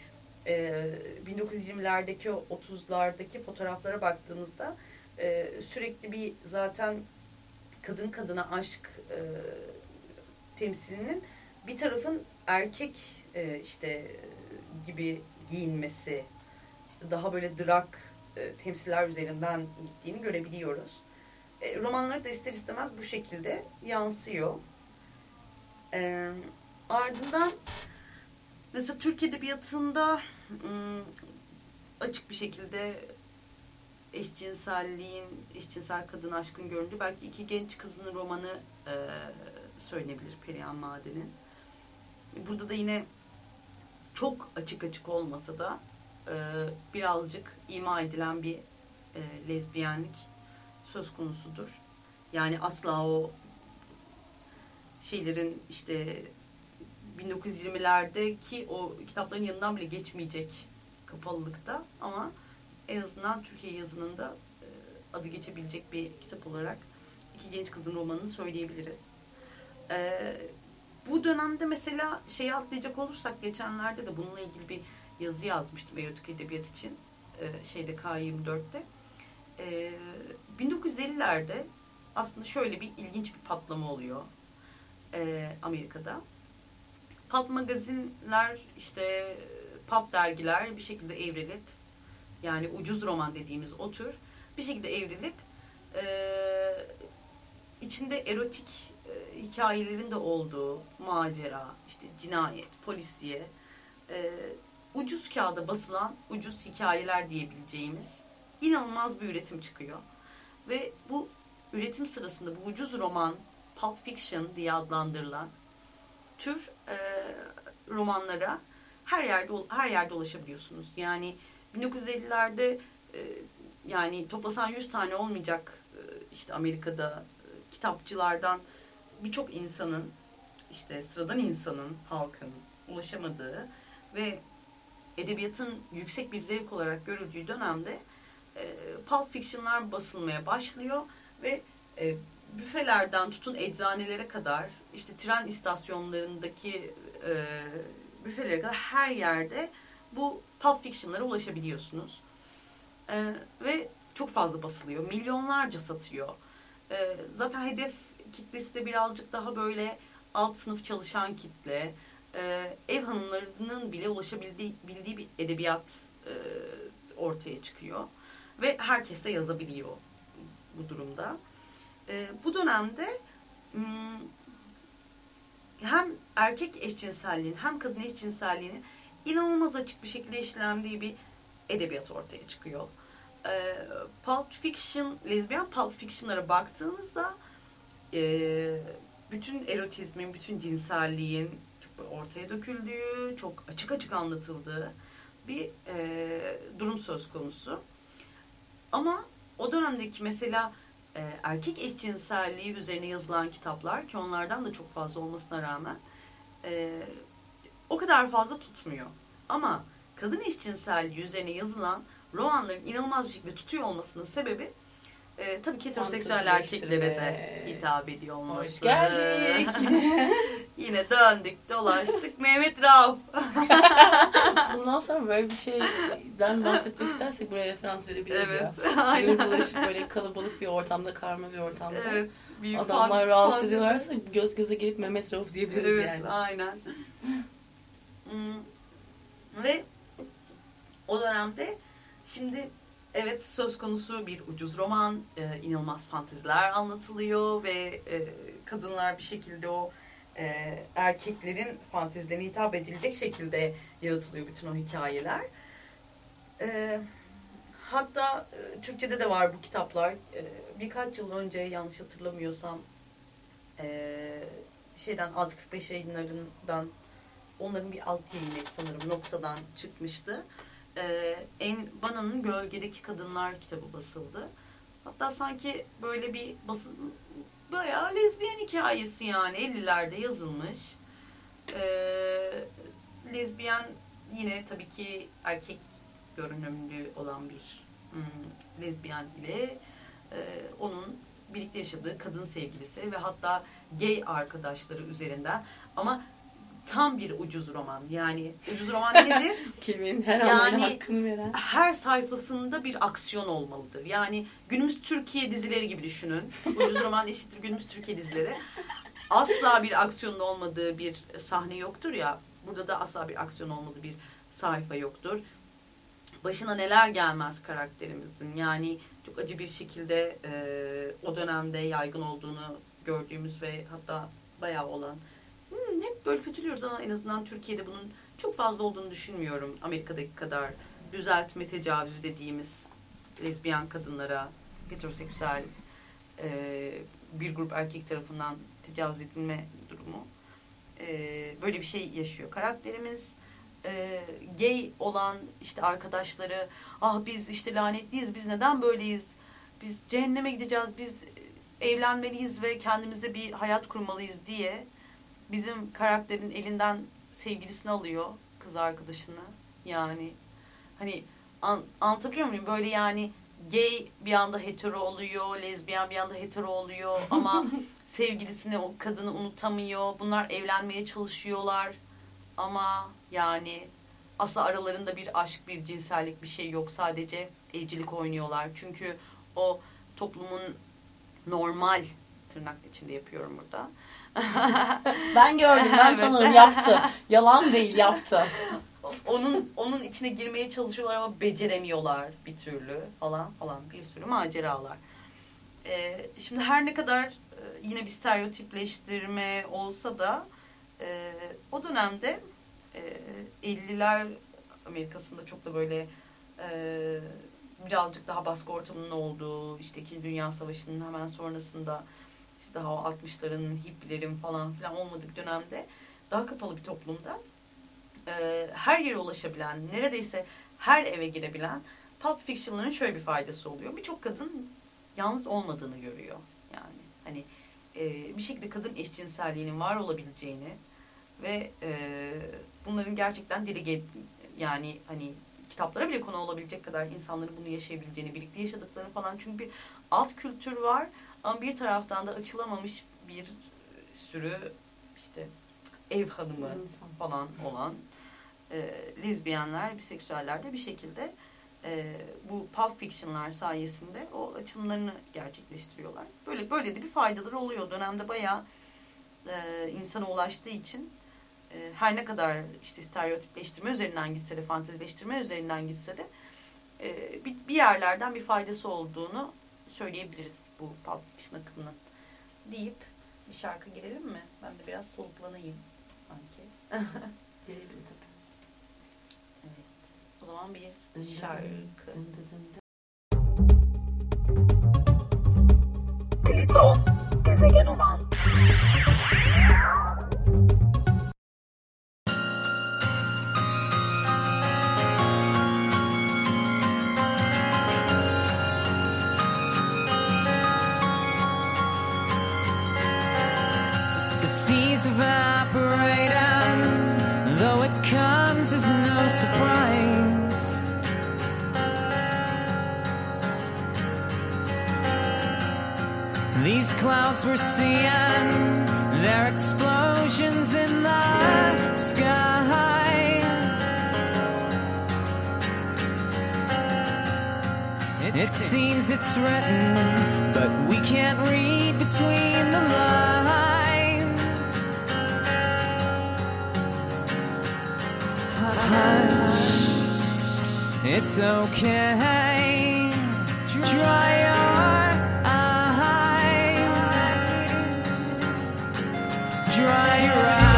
S2: e, 1920'lerdeki o 30'lardaki fotoğraflara baktığımızda e, sürekli bir zaten kadın kadına aşk e, temsilinin bir tarafın erkek e, işte gibi giyinmesi işte daha böyle drag e, temsiller üzerinden gittiğini görebiliyoruz. E, romanları da ister istemez bu şekilde yansıyor. E, ardından mesela Türk Edebiyatı'nda açık bir şekilde eşcinselliğin, eşcinsel kadın aşkın göründüğü belki iki genç kızının romanı e, söylenebilir Perihan Maden'in. Burada da yine çok açık açık olmasa da e, birazcık ima edilen bir e, lezbiyenlik söz konusudur. Yani asla o şeylerin işte 1920'lerdeki o kitapların yanından bile geçmeyecek kapalılıkta ama en azından Türkiye yazınında e, adı geçebilecek bir kitap olarak iki genç kızın romanını söyleyebiliriz. E, bu dönemde mesela şeyi atlayacak olursak geçenlerde de bununla ilgili bir yazı yazmıştım erotik edebiyat için e, şeyde K24'te. E, 1950'lerde aslında şöyle bir ilginç bir patlama oluyor e, Amerika'da. Pulp magazinler işte pulp dergiler bir şekilde evrilip yani ucuz roman dediğimiz o tür bir şekilde evrilip e, içinde erotik hikayelerin de olduğu macera, işte cinayet, polisiye, e, ucuz kağıda basılan ucuz hikayeler diyebileceğimiz inanılmaz bir üretim çıkıyor. Ve bu üretim sırasında bu ucuz roman, pulp fiction diye adlandırılan tür e, romanlara her yerde her yerde ulaşabiliyorsunuz. Yani 1950'lerde e, yani toplasan 100 tane olmayacak e, işte Amerika'da e, kitapçılardan birçok insanın işte sıradan insanın, halkın ulaşamadığı ve edebiyatın yüksek bir zevk olarak görüldüğü dönemde e, pulp fiction'lar basılmaya başlıyor ve e, büfelerden tutun eczanelere kadar işte tren istasyonlarındaki e, büfelere kadar her yerde bu pulp fiction'lara ulaşabiliyorsunuz. E, ve çok fazla basılıyor. Milyonlarca satıyor. E, zaten hedef kitlesi de birazcık daha böyle alt sınıf çalışan kitle. E, ev hanımlarının bile ulaşabildiği bildiği bir edebiyat e, ortaya çıkıyor. Ve herkes de yazabiliyor bu durumda. E, bu dönemde hem erkek eşcinselliğin hem kadın eşcinselliğinin inanılmaz açık bir şekilde işlendiği bir edebiyat ortaya çıkıyor. E, Pulp Fiction, lezbiyen Pulp Fiction'lara baktığınızda e, bütün erotizmin, bütün cinselliğin ortaya döküldüğü, çok açık açık anlatıldığı bir e, durum söz konusu. Ama o dönemdeki mesela e, erkek eşcinselliği üzerine yazılan kitaplar ki onlardan da çok fazla olmasına rağmen e, o kadar fazla tutmuyor. Ama kadın eşcinselliği üzerine yazılan romanların inanılmaz bir şekilde tutuyor olmasının sebebi e, tabii ki heteroseksüel erkeklere de hitap ediyor olması.
S5: Hoş geldik. [LAUGHS]
S2: Yine döndük dolaştık. Mehmet Rauf. [LAUGHS]
S5: Bundan sonra böyle bir şeyden bahsetmek istersek buraya referans verebiliriz
S2: Evet. [LAUGHS]
S5: ya. Böyle
S2: Aynen.
S5: dolaşıp böyle kalabalık bir ortamda, karma bir ortamda.
S2: Evet. bir
S5: Adamlar
S2: fan-
S5: rahatsız
S2: fantezi.
S5: ediyorlarsa göz göze gelip Mehmet Rauf diyebiliriz
S2: Evet,
S5: yani.
S2: aynen. Hmm, Ve o dönemde şimdi evet söz konusu bir ucuz roman, e, inanılmaz fanteziler anlatılıyor ve e, kadınlar bir şekilde o e, erkeklerin fantezilerine hitap edilecek şekilde yaratılıyor bütün o hikayeler. E, hatta e, Türkçe'de de var bu kitaplar. E, birkaç yıl önce yanlış hatırlamıyorsam e, şeyden 645 yayınlarından onların bir alt yayını sanırım Noksa'dan çıkmıştı. Ee, en Bana'nın Gölgedeki Kadınlar kitabı basıldı. Hatta sanki böyle bir basın bayağı lezbiyen hikayesi yani 50'lerde yazılmış. Ee, lezbiyen yine tabii ki erkek görünümlü olan bir hmm, lezbiyen ile e, onun birlikte yaşadığı kadın sevgilisi ve hatta gay arkadaşları üzerinden ama tam bir ucuz roman. Yani ucuz roman nedir? [LAUGHS]
S5: Kelimenin her
S2: Yani-
S5: hakkını veren.
S2: Her sayfasında bir aksiyon olmalıdır. Yani günümüz Türkiye dizileri gibi düşünün. Ucuz roman eşittir günümüz Türkiye dizileri. Asla bir aksiyonun olmadığı bir sahne yoktur ya. Burada da asla bir aksiyon olmadığı bir sayfa yoktur. Başına neler gelmez karakterimizin. Yani çok acı bir şekilde e, o dönemde yaygın olduğunu gördüğümüz ve hatta bayağı olan. Hmm, hep böyle kötülüyoruz ama en azından Türkiye'de bunun çok fazla olduğunu düşünmüyorum. Amerika'daki kadar düzeltme tecavüzü dediğimiz lezbiyen kadınlara heteroseksüel e, bir grup erkek tarafından tecavüz edilme durumu. E, böyle bir şey yaşıyor karakterimiz. E, gay olan işte arkadaşları ah biz işte lanetliyiz biz neden böyleyiz biz cehenneme gideceğiz biz evlenmeliyiz ve kendimize bir hayat kurmalıyız diye bizim karakterin elinden sevgilisini alıyor kız arkadaşını. Yani hani an, anlatabiliyor muyum? Böyle yani gay bir anda hetero oluyor lezbiyen bir anda hetero oluyor [LAUGHS] ama sevgilisini o kadını unutamıyor. Bunlar evlenmeye çalışıyorlar ama yani asla aralarında bir aşk bir cinsellik bir şey yok. Sadece evcilik oynuyorlar. Çünkü o toplumun normal tırnak içinde yapıyorum burada
S5: Ben gördüm, ben
S2: Evet.
S5: tanıdım, yaptı. Yalan değil, yaptı.
S2: onun onun içine girmeye çalışıyorlar ama beceremiyorlar bir türlü falan falan bir sürü maceralar. Ee, şimdi her ne kadar e, yine bir stereotipleştirme olsa da e, o dönemde e, 50'ler Amerika'sında çok da böyle e, birazcık daha baskı ortamının olduğu işte İkinci Dünya Savaşı'nın hemen sonrasında daha o 60'ların hippilerin falan filan olmadığı bir dönemde daha kapalı bir toplumda e, her yere ulaşabilen, neredeyse her eve girebilen Pulp Fiction'ların şöyle bir faydası oluyor. Birçok kadın yalnız olmadığını görüyor. Yani hani e, bir şekilde kadın eşcinselliğinin var olabileceğini ve e, bunların gerçekten dile yani hani kitaplara bile konu olabilecek kadar insanların bunu yaşayabileceğini, birlikte yaşadıklarını falan. Çünkü bir alt kültür var ama bir taraftan da açılamamış bir sürü işte ev hanımı falan olan e, lezbiyenler, biseksüeller de bir şekilde e, bu pulp fiction'lar sayesinde o açılımlarını gerçekleştiriyorlar. Böyle böyle de bir faydaları oluyor. Dönemde bayağı e, insana ulaştığı için e, her ne kadar işte stereotipleştirme üzerinden gitse de fantezileştirme üzerinden gitse de e, bir, bir yerlerden bir faydası olduğunu söyleyebiliriz bu Pulp Fiction akımının deyip bir şarkı girelim mi? Ben de biraz soluklanayım sanki. [LAUGHS]
S5: Gelelim tabii.
S2: Evet. O zaman bir şarkı.
S5: dın dın dın dın.
S6: Pliton, gezegen olan
S4: these clouds we're seeing, they're explosions in the sky. It seems it's written, but we can't read between the lines. Hush, it's okay. Dry dry
S2: right.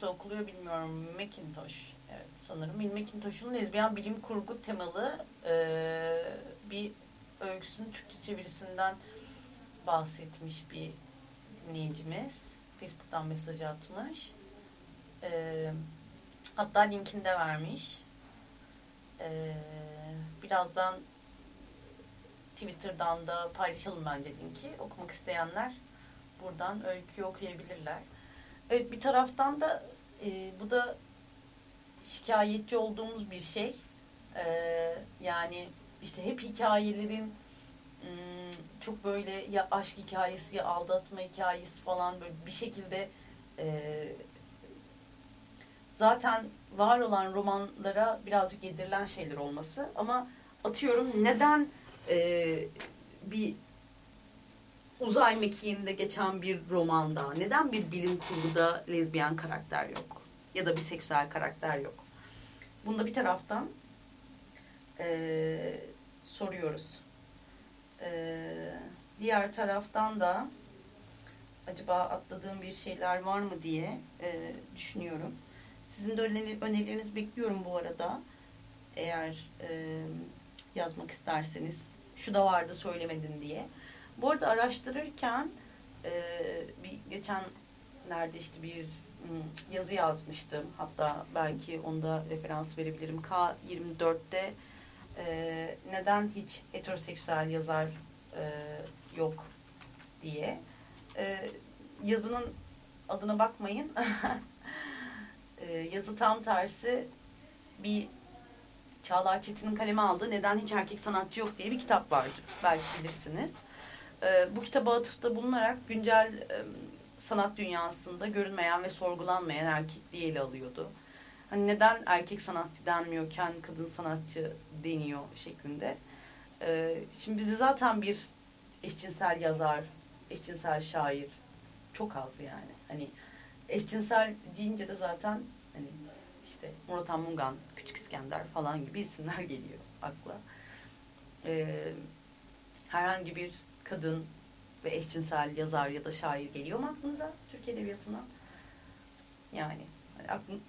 S2: Nasıl okuluyor bilmiyorum. Macintosh. Evet sanırım. Bill Macintosh'un lezbiyen bilim kurgu temalı ee, bir öyküsünün Türkçe çevirisinden bahsetmiş bir dinleyicimiz. Facebook'tan mesaj atmış. Ee, hatta linkini de vermiş. Ee, birazdan Twitter'dan da paylaşalım bence linki. Okumak isteyenler buradan öyküyü okuyabilirler. Evet bir taraftan da e, bu da şikayetçi olduğumuz bir şey. Ee, yani işte hep hikayelerin ım, çok böyle ya aşk hikayesi ya aldatma hikayesi falan böyle bir şekilde e, zaten var olan romanlara birazcık yedirilen şeyler olması ama atıyorum neden e, bir uzay mekiğinde geçen bir romanda neden bir bilim kurguda lezbiyen karakter yok ya da bir seksüel karakter yok bunda bir taraftan e, soruyoruz e, diğer taraftan da acaba atladığım bir şeyler var mı diye e, düşünüyorum. Sizin de öneri- önerilerinizi bekliyorum bu arada. Eğer e, yazmak isterseniz şu da vardı söylemedin diye. Bu arada araştırırken e, bir geçenlerde işte bir hmm, yazı yazmıştım. Hatta belki onda referans verebilirim. K24'te e, neden hiç heteroseksüel yazar e, yok diye. E, yazının adına bakmayın. [LAUGHS] e, yazı tam tersi bir Çağlar Çetin'in kaleme aldığı Neden Hiç Erkek Sanatçı Yok diye bir kitap vardı. Belki bilirsiniz. E, bu kitaba atıfta bulunarak güncel e, sanat dünyasında görünmeyen ve sorgulanmayan erkekliği ele alıyordu. Hani neden erkek sanatçı denmiyorken kadın sanatçı deniyor şeklinde. E, şimdi bizi zaten bir eşcinsel yazar, eşcinsel şair çok az yani. Hani eşcinsel deyince de zaten hani işte Murat Anmungan, Küçük İskender falan gibi isimler [LAUGHS] geliyor akla. Ee, herhangi bir kadın ve eşcinsel yazar ya da şair geliyor mu aklınıza Türk Edebiyatı'na? Yani hani aklın-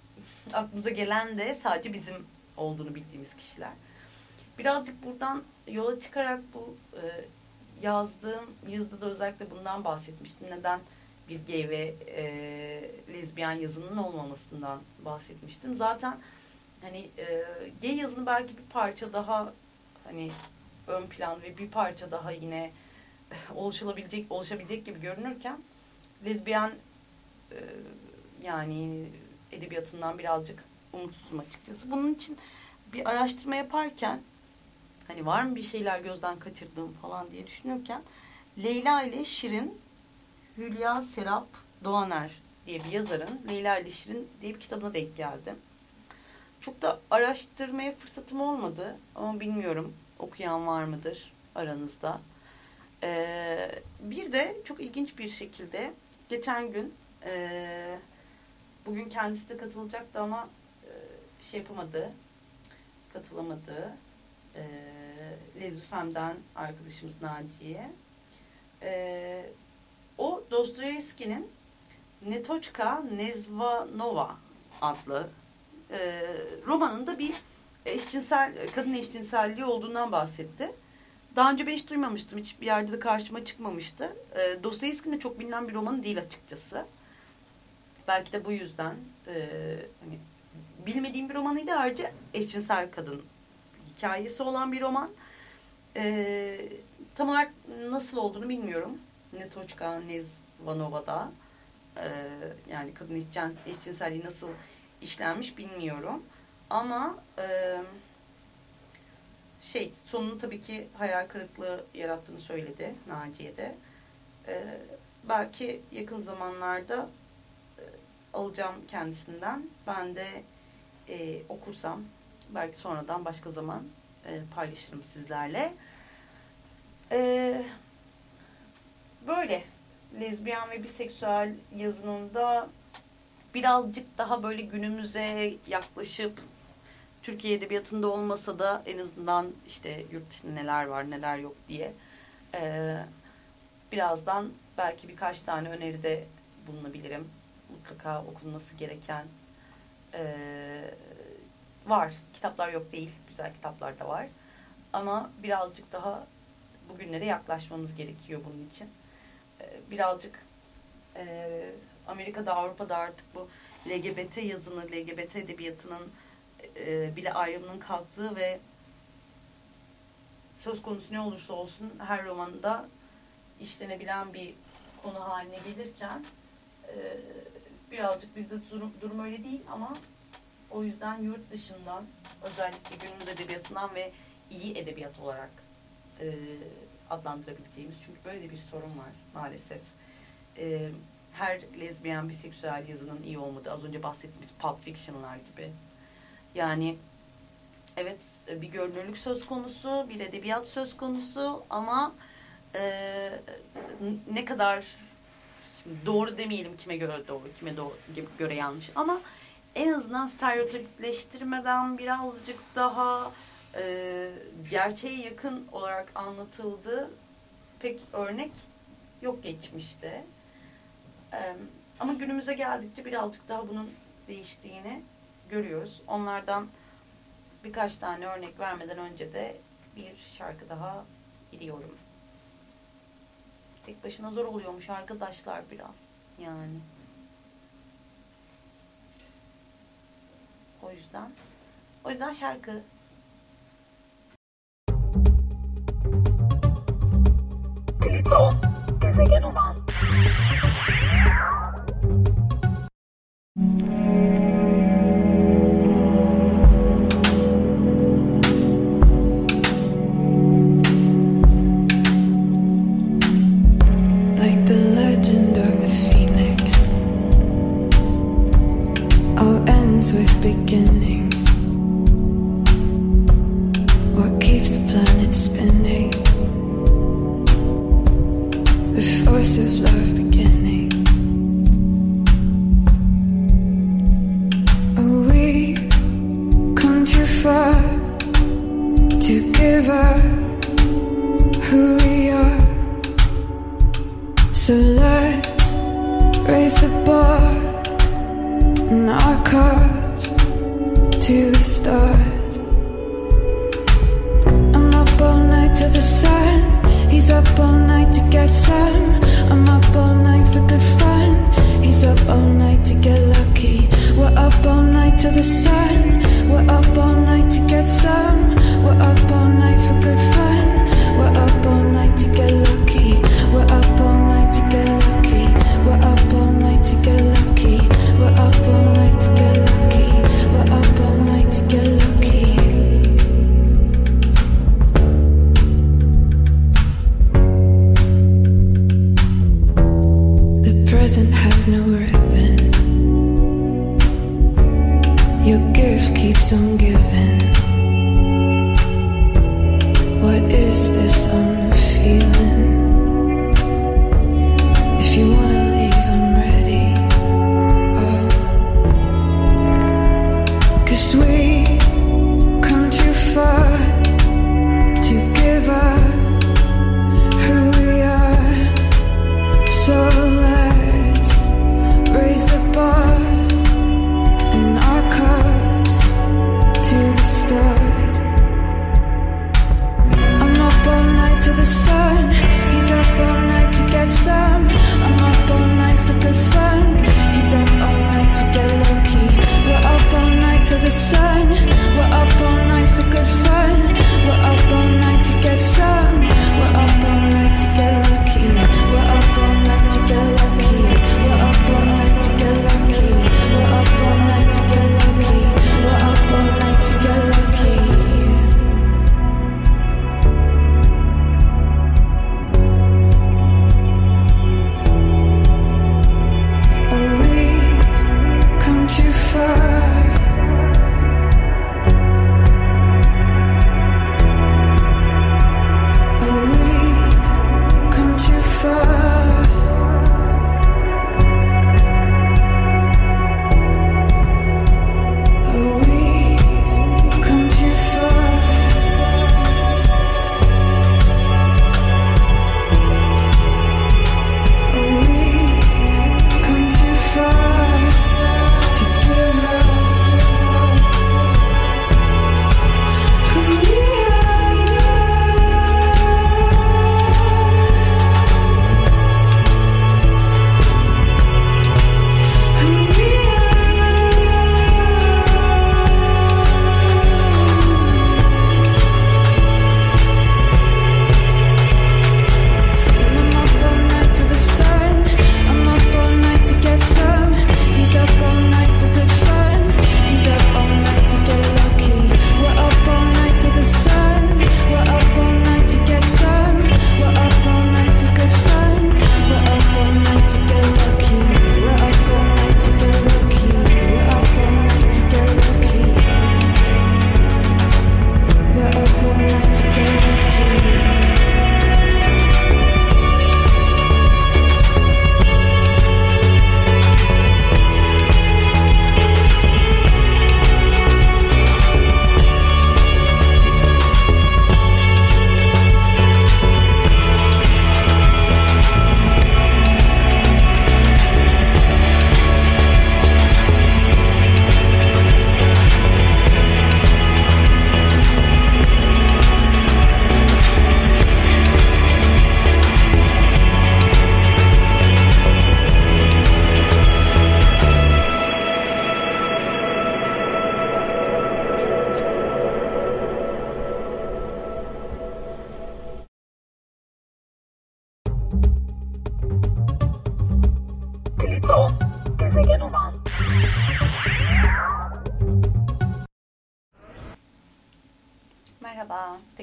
S2: [LAUGHS] aklımıza gelen de sadece bizim olduğunu bildiğimiz kişiler. Birazcık buradan yola çıkarak bu e, yazdığım yazıda da özellikle bundan bahsetmiştim. Neden bir gay ve e, lezbiyen yazının olmamasından bahsetmiştim. Zaten hani e, gay yazının belki bir parça daha hani ön plan ve bir parça daha yine oluşabilecek oluşabilecek gibi görünürken lezbiyen e, yani edebiyatından birazcık umutsuzum açıkçası. Bunun için bir araştırma yaparken hani var mı bir şeyler gözden kaçırdığım falan diye düşünürken Leyla ile Şirin Hülya Serap Doğaner diye bir yazarın Leyla ile Şirin diye bir kitabına denk geldim. Çok da araştırmaya fırsatım olmadı ama bilmiyorum okuyan var mıdır aranızda. Ee, bir de çok ilginç bir şekilde geçen gün e, bugün kendisi de katılacaktı ama e, şey yapamadı, katılamadı. E, Lezbifem'den arkadaşımız Naciye. E, o Dostoyevski'nin Netochka Nezvanova adlı e, romanında bir eşcinsel, kadın eşcinselliği olduğundan bahsetti. Daha önce ben hiç duymamıştım. Hiçbir yerde de karşıma çıkmamıştı. E, Dostoyevski'nin de çok bilinen bir romanı değil açıkçası. Belki de bu yüzden e, hani bilmediğim bir romanıydı. Ayrıca eşcinsel kadın hikayesi olan bir roman. E, tam olarak nasıl olduğunu bilmiyorum. Netochka Nezvanova'da e, yani kadın eşcin- eşcinselliği nasıl işlenmiş bilmiyorum. Ama e, şey sonunu tabii ki hayal kırıklığı yarattığını söyledi Naciye de. E, belki yakın zamanlarda e, alacağım kendisinden. Ben de e, okursam belki sonradan başka zaman e, paylaşırım sizlerle. E, böyle lezbiyen ve biseksüel yazının da birazcık daha böyle günümüze yaklaşıp Türkiye Edebiyatı'nda olmasa da en azından işte yurt dışında neler var neler yok diye e, birazdan belki birkaç tane öneride bulunabilirim. Mutlaka okunması gereken e, var. Kitaplar yok değil. Güzel kitaplar da var. Ama birazcık daha bugünlere yaklaşmamız gerekiyor bunun için. E, birazcık e, Amerika'da, Avrupa'da artık bu LGBT yazını, LGBT edebiyatının e, bile ayrımının kalktığı ve söz konusu ne olursa olsun her romanda işlenebilen bir konu haline gelirken e, birazcık bizde durum, durum öyle değil ama o yüzden yurt dışından özellikle günümüz edebiyatından ve iyi edebiyat olarak e, adlandırabileceğimiz çünkü böyle bir sorun var maalesef. E, her lezbiyen, biseksüel yazının iyi olmadığı az önce bahsettiğimiz pulp fiction'lar gibi. Yani evet bir görünürlük söz konusu, bir edebiyat söz konusu ama e, ne kadar doğru demeyelim kime göre doğru, kime doğru, göre yanlış ama en azından stereotipleştirmeden birazcık daha e, gerçeğe yakın olarak anlatıldığı pek örnek yok geçmişte. E, ama günümüze geldikçe birazcık daha bunun değiştiğini görüyoruz. Onlardan birkaç tane örnek vermeden önce de bir şarkı daha biliyorum. Tek başına zor oluyormuş arkadaşlar biraz. Yani. O yüzden. O yüzden şarkı.
S6: Pliton, gezegen olan.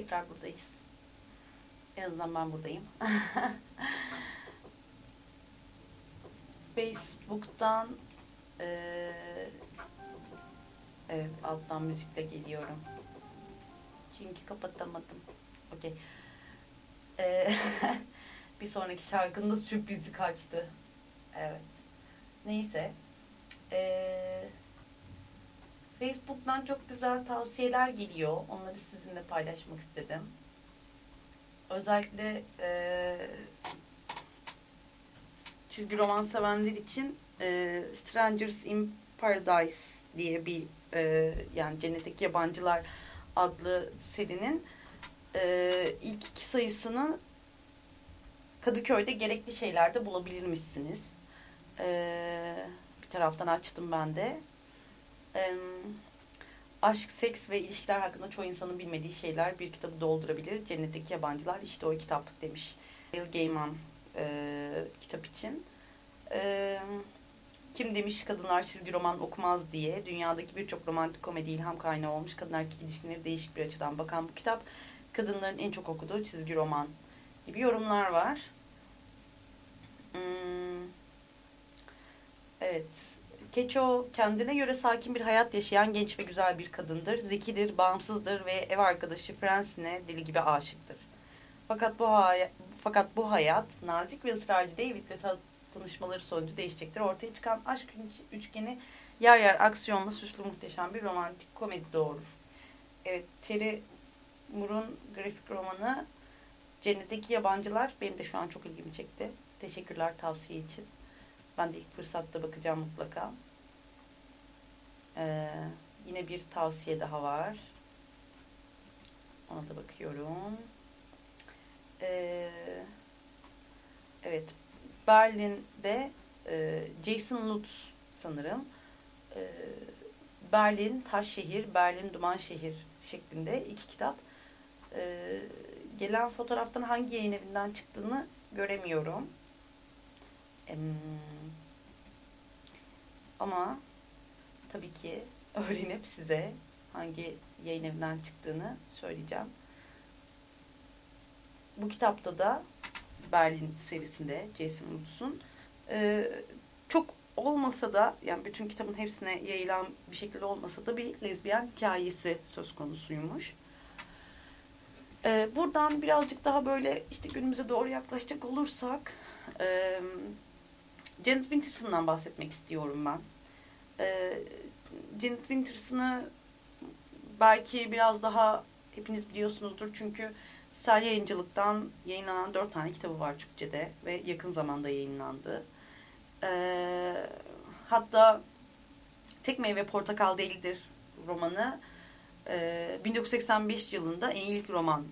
S2: Tekrar buradayız. En azından ben buradayım. [LAUGHS] Facebook'tan eee, evet alttan müzikle geliyorum. Çünkü kapatamadım. Okey. Eee, [LAUGHS] bir sonraki şarkının da sürprizi kaçtı. Evet. Neyse. Eee Facebook'tan çok güzel tavsiyeler geliyor. Onları sizinle paylaşmak istedim. Özellikle eee, çizgi roman sevenler için eee, Strangers in Paradise diye bir eee, yani Cennetteki Yabancılar adlı serinin eee, ilk iki sayısını Kadıköy'de gerekli şeylerde bulabilirmişsiniz. Eee, bir taraftan açtım ben de. Eee, aşk, seks ve ilişkiler hakkında çoğu insanın bilmediği şeyler bir kitabı doldurabilir. Cennetteki Yabancılar işte o kitap demiş. Neil Gaiman eee, kitap için. Eee, kim demiş kadınlar çizgi roman okumaz diye dünyadaki birçok romantik komedi ilham kaynağı olmuş kadın erkek ilişkileri değişik bir açıdan bakan bu kitap kadınların en çok okuduğu çizgi roman gibi yorumlar var. Hmm. Evet. Keço kendine göre sakin bir hayat yaşayan genç ve güzel bir kadındır. Zekidir, bağımsızdır ve ev arkadaşı Francine deli gibi aşıktır. Fakat bu fakat bu hayat nazik ve ısrarcı David'le ta- tanışmaları sonucu değişecektir. Ortaya çıkan aşk üç- üçgeni yer yer aksiyonlu, süslü, muhteşem bir romantik komedi doğurur. Evet, Terry Moore'un grafik romanı Cennetteki Yabancılar benim de şu an çok ilgimi çekti. Teşekkürler tavsiye için. Ben de ilk fırsatta bakacağım mutlaka. Ee, yine bir tavsiye daha var. Ona da bakıyorum. Ee, evet. Berlin'de e, Jason Lutz sanırım. E, Berlin Taş Şehir, Berlin Duman Şehir şeklinde iki kitap. E, gelen fotoğraftan hangi yayın evinden çıktığını göremiyorum. Em, ama tabii ki öğrenip size hangi yayın evinden çıktığını söyleyeceğim. Bu kitapta da Berlin serisinde Jason e, çok olmasa da yani bütün kitabın hepsine yayılan bir şekilde olmasa da bir lezbiyen hikayesi söz konusuymuş. E, buradan birazcık daha böyle işte günümüze doğru yaklaşacak olursak e, Janet Winterson'dan bahsetmek istiyorum ben. E, Janet Winterson'ı belki biraz daha hepiniz biliyorsunuzdur çünkü Sel Yayıncılık'tan yayınlanan dört tane kitabı var Türkçe'de ve yakın zamanda yayınlandı. Ee, hatta Tek Meyve Portakal Değildir romanı e, 1985 yılında en ilk roman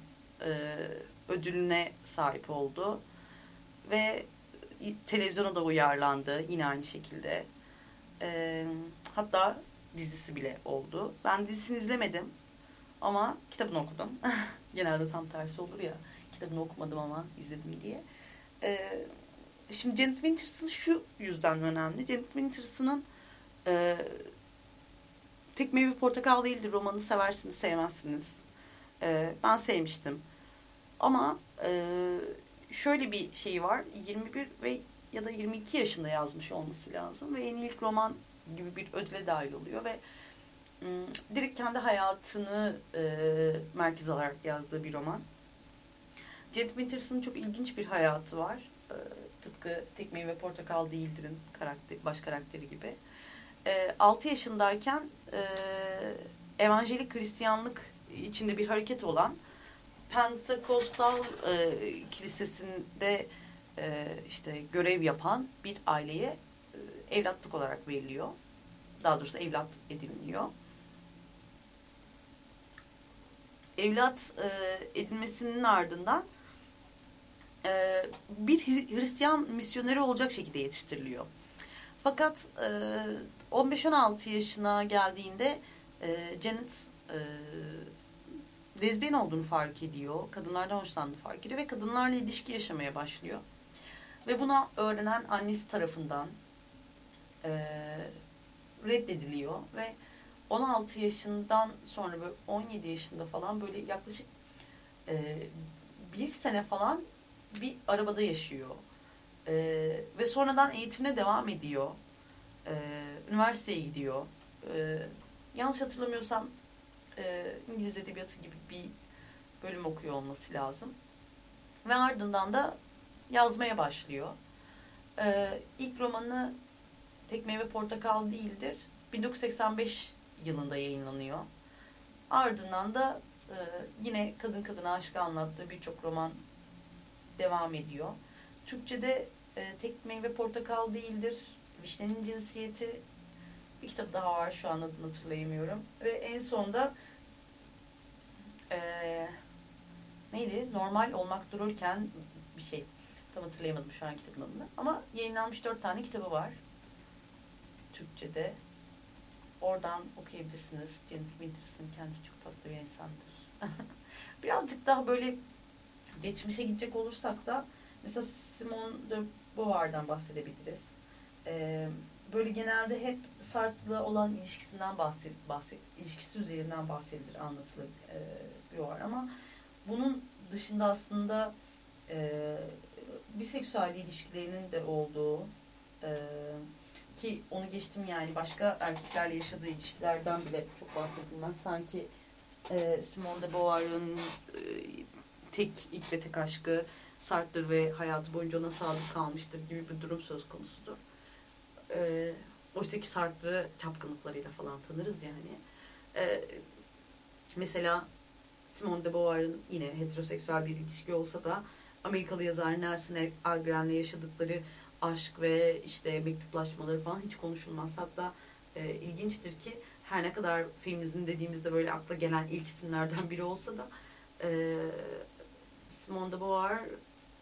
S2: e, ödülüne sahip oldu. Ve televizyona da uyarlandı yine aynı şekilde. E, hatta dizisi bile oldu. Ben dizisini izlemedim ama kitabını okudum. [LAUGHS] Genelde tam tersi olur ya. Kitabını okumadım ama izledim diye. Ee, şimdi Janet Winters'ın şu yüzden önemli. Janet Winters'ın e, Tek Meyve Portakal değildir romanı seversiniz sevmezsiniz. E, ben sevmiştim. Ama e, şöyle bir şey var. 21 ve ya da 22 yaşında yazmış olması lazım. Ve en ilk roman gibi bir ödüle dahil oluyor ve direkt kendi hayatını e, merkez alarak yazdığı bir roman. Janet Winters'ın çok ilginç bir hayatı var. E, tıpkı Tekmeyi ve Portakal Değildir'in karakter, baş karakteri gibi. E, 6 yaşındayken e, evangelik Hristiyanlık içinde bir hareket olan Pentekostal e, Kilisesi'nde e, işte görev yapan bir aileye e, evlatlık olarak veriliyor. Daha doğrusu evlat ediniliyor. Evlat e, edinmesinin ardından e, bir Hristiyan misyoneri olacak şekilde yetiştiriliyor. Fakat e, 15-16 yaşına geldiğinde e, Janet e, lezbiyen olduğunu fark ediyor. Kadınlardan hoşlandığını fark ediyor ve kadınlarla ilişki yaşamaya başlıyor. Ve buna öğrenen annesi tarafından e, reddediliyor ve 16 yaşından sonra böyle 17 yaşında falan böyle yaklaşık e, bir sene falan bir arabada yaşıyor. E, ve sonradan eğitimine devam ediyor. E, üniversiteye gidiyor. E, yanlış hatırlamıyorsam e, İngiliz Edebiyatı gibi bir bölüm okuyor olması lazım. Ve ardından da yazmaya başlıyor. E, ilk romanı Tekme ve Portakal değildir. 1985 yılında yayınlanıyor. Ardından da e, yine kadın kadına aşkı anlattığı birçok roman devam ediyor. Türkçe'de e, Tek Meyve Portakal değildir. Vişnenin cinsiyeti bir kitap daha var şu an adını hatırlayamıyorum. Ve en sonda e, neydi? Normal olmak dururken bir şey. Tam hatırlayamadım şu an kitabın adını. Ama yayınlanmış dört tane kitabı var. Türkçe'de. Oradan okuyabilirsiniz. Janet Winters'ın kendisi çok tatlı bir insandır. [LAUGHS] Birazcık daha böyle geçmişe gidecek olursak da mesela Simone de Beauvoir'dan bahsedebiliriz. Ee, böyle genelde hep Sartre'la olan ilişkisinden bahset, bahset ilişkisi üzerinden bahsedilir, anlatılır e, Beauvoir ama bunun dışında aslında e, biseksüel ilişkilerinin de olduğu e, ki onu geçtim yani başka erkeklerle yaşadığı ilişkilerden bile çok bahsedilmez. Sanki e, Simone de Beauvoir'ın e, tek ilk ve tek aşkı Sartre ve hayatı boyunca ona sadık kalmıştır gibi bir durum söz konusudur. E, Oysa ki Sartre'ı çapkınlıklarıyla falan tanırız yani. E, mesela Simone de Beauvoir'ın yine heteroseksüel bir ilişki olsa da Amerikalı yazar Nelson Algren'le yaşadıkları aşk ve işte mektuplaşmaları falan hiç konuşulmaz. Hatta e, ilginçtir ki her ne kadar filmimizin dediğimizde böyle akla gelen ilk isimlerden biri olsa da e, Simone de Beauvoir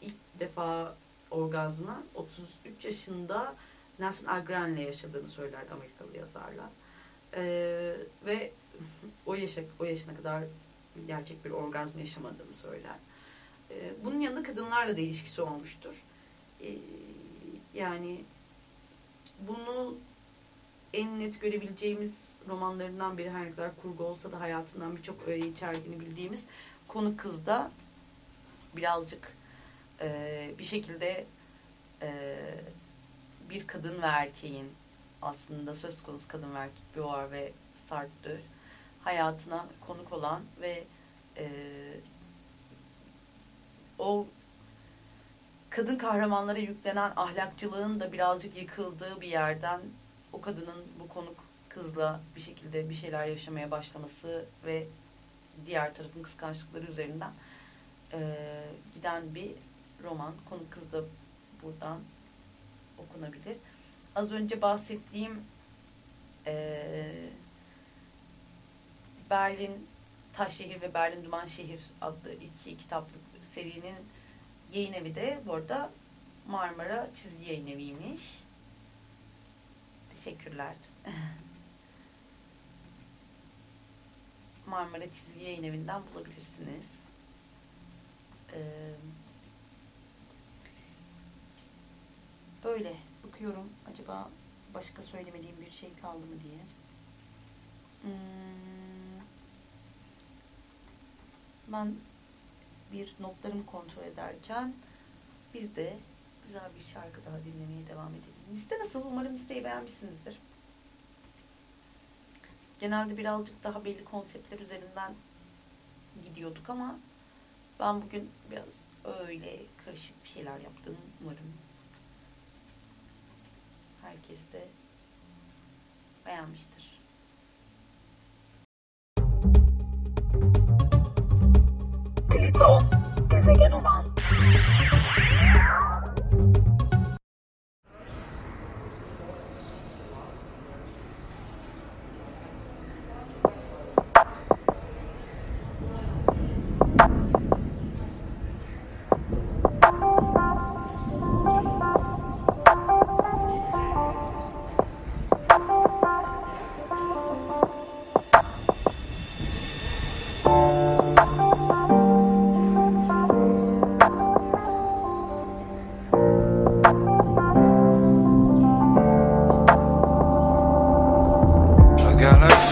S2: ilk defa orgazmı 33 yaşında Nelson Algren'le yaşadığını söyler Amerikalı yazarlar. E, ve [LAUGHS] o yaşa o yaşına kadar gerçek bir orgazm yaşamadığını söyler. E, bunun yanında kadınlarla da ilişkisi olmuştur. E, yani bunu en net görebileceğimiz romanlarından biri her ne kadar kurgu olsa da hayatından birçok öğe içerdiğini bildiğimiz konu kızda birazcık e, bir şekilde e, bir kadın ve erkeğin aslında söz konusu kadın ve erkek Beauvoir ve Sartre hayatına konuk olan ve e, o kadın kahramanlara yüklenen ahlakçılığın da birazcık yıkıldığı bir yerden o kadının bu konuk kızla bir şekilde bir şeyler yaşamaya başlaması ve diğer tarafın kıskançlıkları üzerinden e, giden bir roman. Konuk kız da buradan okunabilir. Az önce bahsettiğim e, Berlin Taşşehir ve Berlin Duman Şehir adlı iki kitaplık serinin yayın evi de bu arada Marmara Çizgi Yayın Evi'ymiş. Teşekkürler. [LAUGHS] Marmara Çizgi Yayın Evi'nden bulabilirsiniz. Ee, böyle bakıyorum acaba başka söylemediğim bir şey kaldı mı diye. Hmm, ben bir notlarımı kontrol ederken biz de güzel bir şarkı daha dinlemeye devam edelim. Liste nasıl? Umarım listeyi beğenmişsinizdir. Genelde birazcık daha belli konseptler üzerinden gidiyorduk ama ben bugün biraz öyle karışık bir şeyler yaptım. Umarım herkes de beğenmiştir.
S6: Pliton, gezegen olan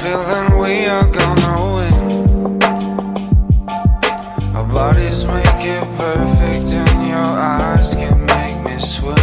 S1: We are gonna win. Our bodies make it perfect, and your eyes can make me swim.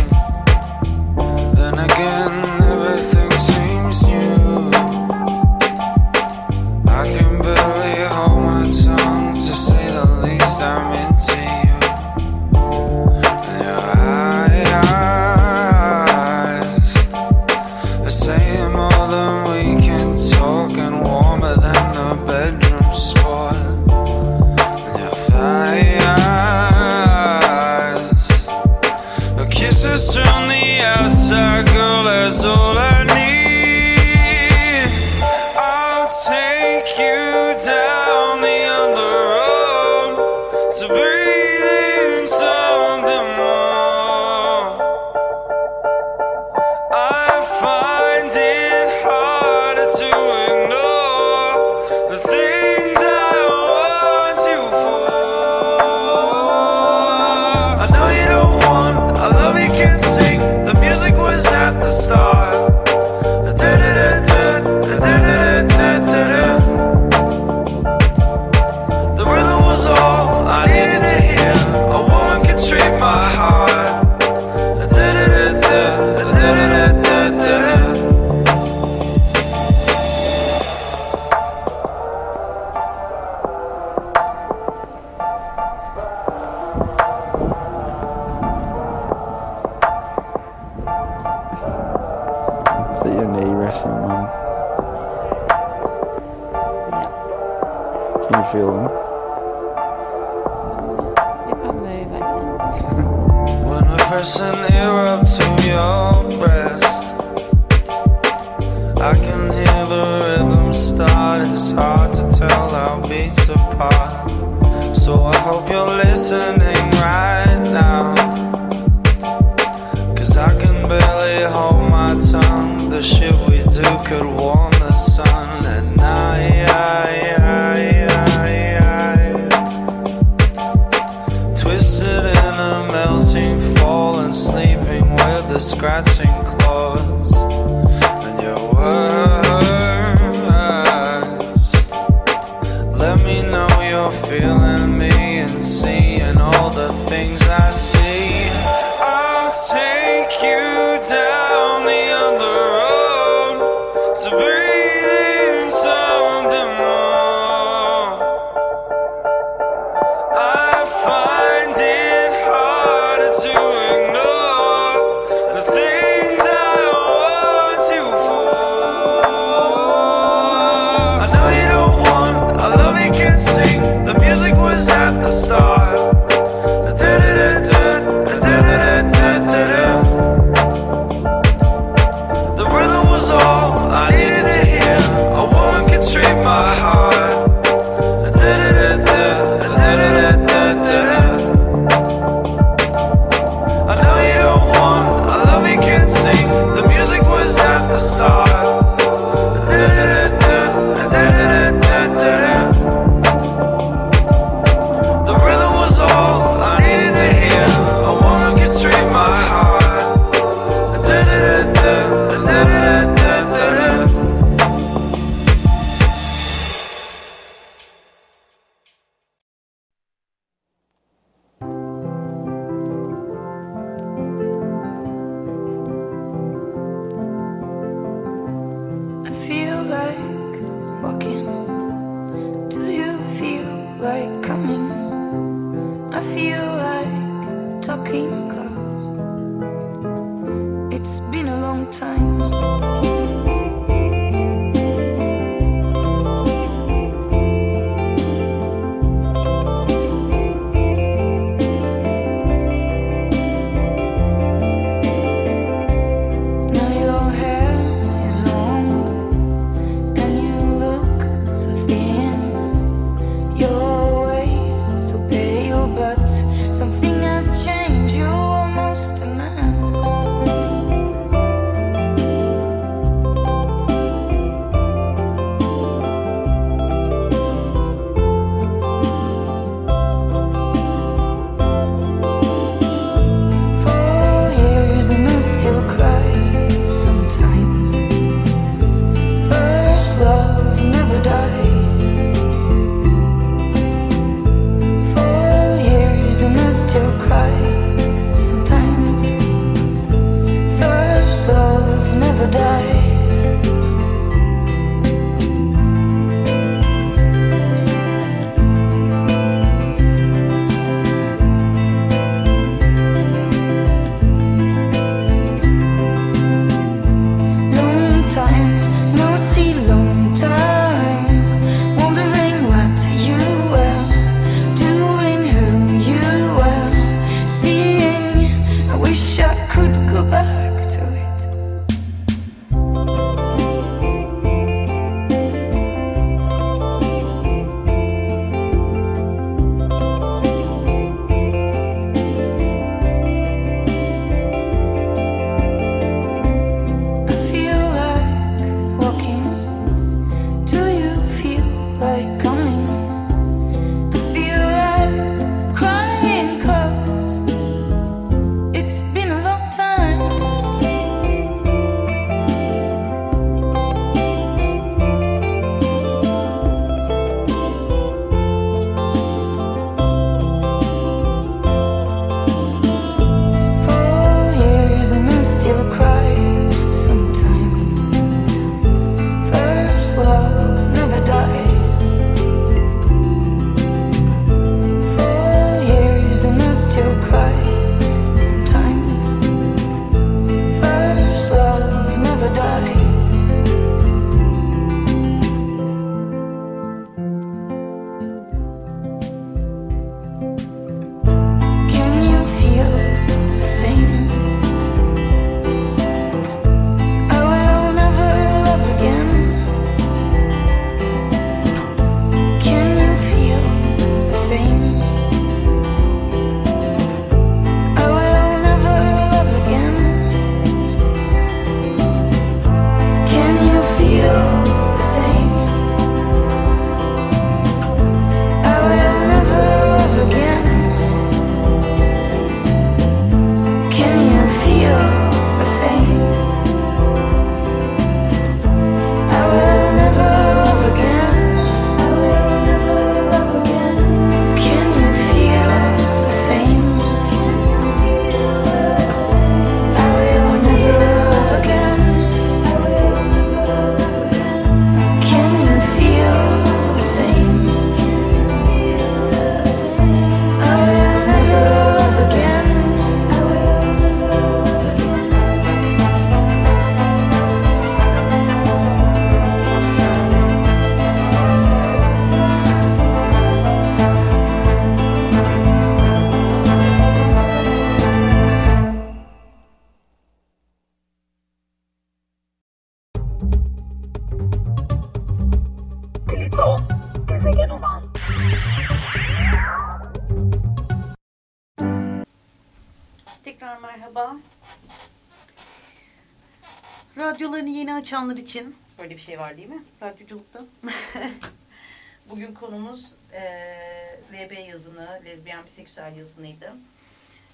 S2: Açanlar için böyle bir şey var değil mi? Radyoculukta. [LAUGHS] Bugün konumuz eee LB yazını, lezbiyen biseksüel yazınıydı.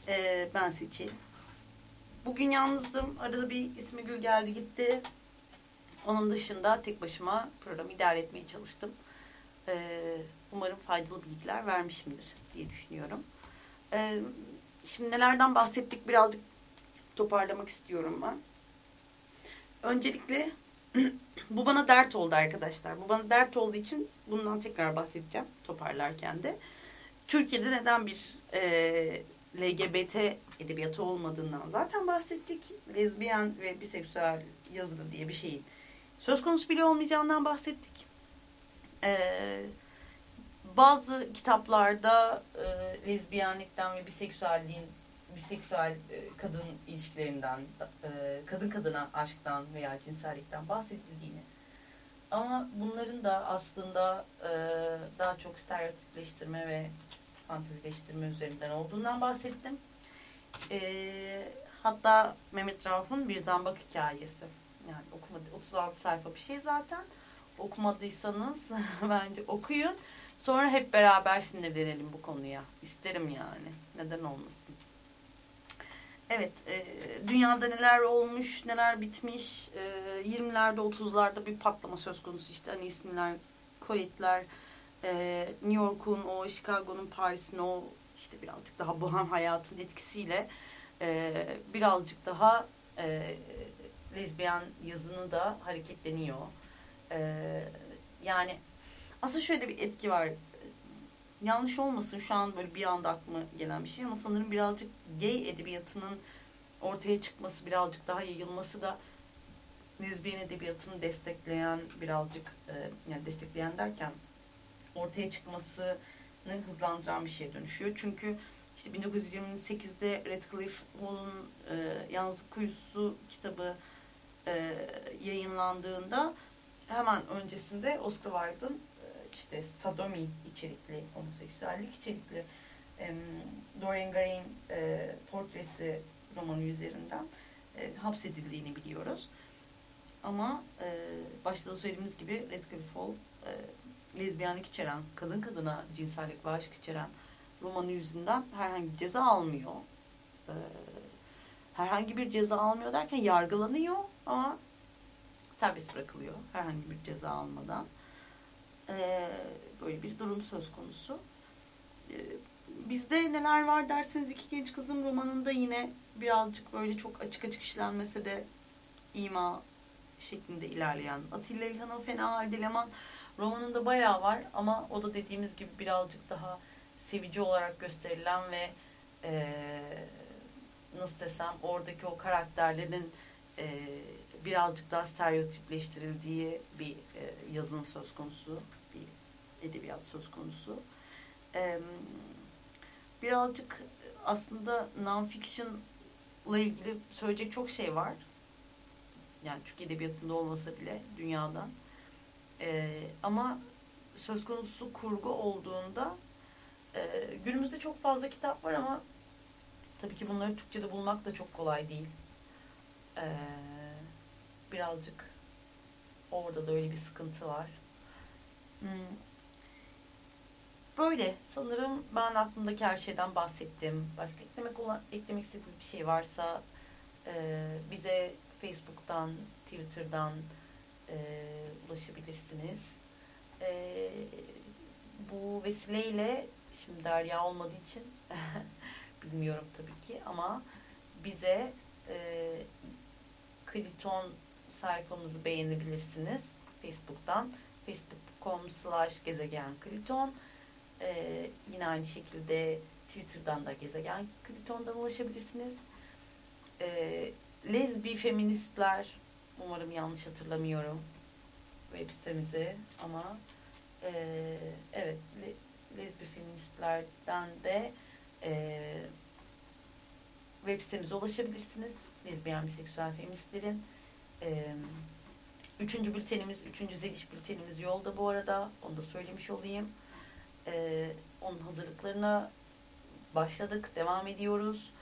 S2: Eee ben Seçil. Bugün yalnızdım. Arada bir ismi Gül geldi gitti. Onun dışında tek başıma programı idare etmeye çalıştım. Eee, umarım faydalı bilgiler vermişimdir diye düşünüyorum. Eee Şimdi nelerden bahsettik birazcık toparlamak istiyorum ben. Öncelikle [CLEARS THROAT] bu bana dert oldu arkadaşlar. Bu bana dert olduğu için bundan tekrar bahsedeceğim toparlarken de. Türkiye'de neden bir e, LGBT edebiyatı olmadığından zaten bahsettik. Lezbiyen ve biseksüel yazılı diye bir şeyin söz konusu bile olmayacağından bahsettik. Eee bazı kitaplarda e, lezbiyenlikten ve biseksüelliğin biseksüel e, kadın ilişkilerinden, e, kadın kadına aşktan veya cinsellikten bahsedildiğini ama bunların da aslında e, daha çok stereotipleştirme ve fantezileştirme üzerinden olduğundan bahsettim. Hatta Mehmet Rauf'un bir zambak hikayesi. Yani okumadı, 36 sayfa bir şey zaten. Okumadıysanız [LAUGHS] bence okuyun. Sonra hep beraber sinirlenelim bu konuya. İsterim yani. Neden olmasın? Evet, e, dünyada neler olmuş, neler bitmiş. E, 20'lerde, 30'larda bir patlama söz konusu. işte hani isimler, Koritler, e, New York'un, o Chicago'nun, Paris'in o işte birazcık daha bohem hayatın etkisiyle e, birazcık daha e, lezbiyen yazını da hareketleniyor. Ee, yani aslında şöyle bir etki var. Yanlış olmasın şu an böyle bir anda aklıma gelen bir şey ama sanırım birazcık gay edebiyatının ortaya çıkması, birazcık daha yayılması da lezbiyen edebiyatını destekleyen birazcık e, yani destekleyen derken ortaya çıkmasını hızlandıran bir şeye dönüşüyor. Çünkü işte 1928'de Radcliffe Hall'un e, Yalnızlık Kuyusu kitabı e, yayınlandığında hemen öncesinde Oscar Wilde'ın işte sadomi içerikli, homoseksüellik içerikli e, Dorian Gray'in e, portresi romanı üzerinden e, hapsedildiğini biliyoruz. Ama e, başta da söylediğimiz gibi Radcliffe Hall e, lezbiyenlik içeren, kadın kadına cinsellik ve aşk içeren romanı yüzünden herhangi bir ceza almıyor. Ee, herhangi bir ceza almıyor derken yargılanıyor ama serbest bırakılıyor herhangi bir ceza almadan. Ee, böyle bir durum söz konusu. Ee, bizde neler var derseniz iki genç kızın romanında yine birazcık böyle çok açık açık işlenmese de ima şeklinde ilerleyen Atilla İlhan'ın Fena Halde Leman romanında bayağı var ama o da dediğimiz gibi birazcık daha sevici olarak gösterilen ve e, nasıl desem oradaki o karakterlerin e, birazcık daha stereotipleştirildiği bir e, yazın söz konusu, edebiyat söz konusu. Birazcık aslında non-fiction'la ilgili söyleyecek çok şey var. Yani Türk Edebiyatı'nda olmasa bile dünyadan. E, ama söz konusu kurgu olduğunda e, günümüzde çok fazla kitap var ama tabii ki bunları Türkçe'de bulmak da çok kolay değil. E, birazcık orada da öyle bir sıkıntı var. Hmm. Böyle sanırım ben aklımdaki her şeyden bahsettim. Başka eklemek olan eklemek istediğiniz bir şey varsa e, bize Facebook'tan, Twitter'dan e, ulaşabilirsiniz. E, bu vesileyle şimdi Derya olmadığı için [LAUGHS] bilmiyorum tabii ki ama bize e, Kliton sayfamızı beğenebilirsiniz Facebook'tan facebook.com slash gezegen Kliton e, yine aynı şekilde Twitter'dan da gezegen Kliton'dan ulaşabilirsiniz. E, lezbi feministler umarım yanlış hatırlamıyorum web sitemizi ama e, evet le, lezbi feministlerden de e, web sitemize ulaşabilirsiniz. Lezbiyen biseksüel feministlerin e, üçüncü bültenimiz, üçüncü zeliş bültenimiz yolda bu arada. Onu da söylemiş olayım. E, onun hazırlıklarına başladık, devam ediyoruz.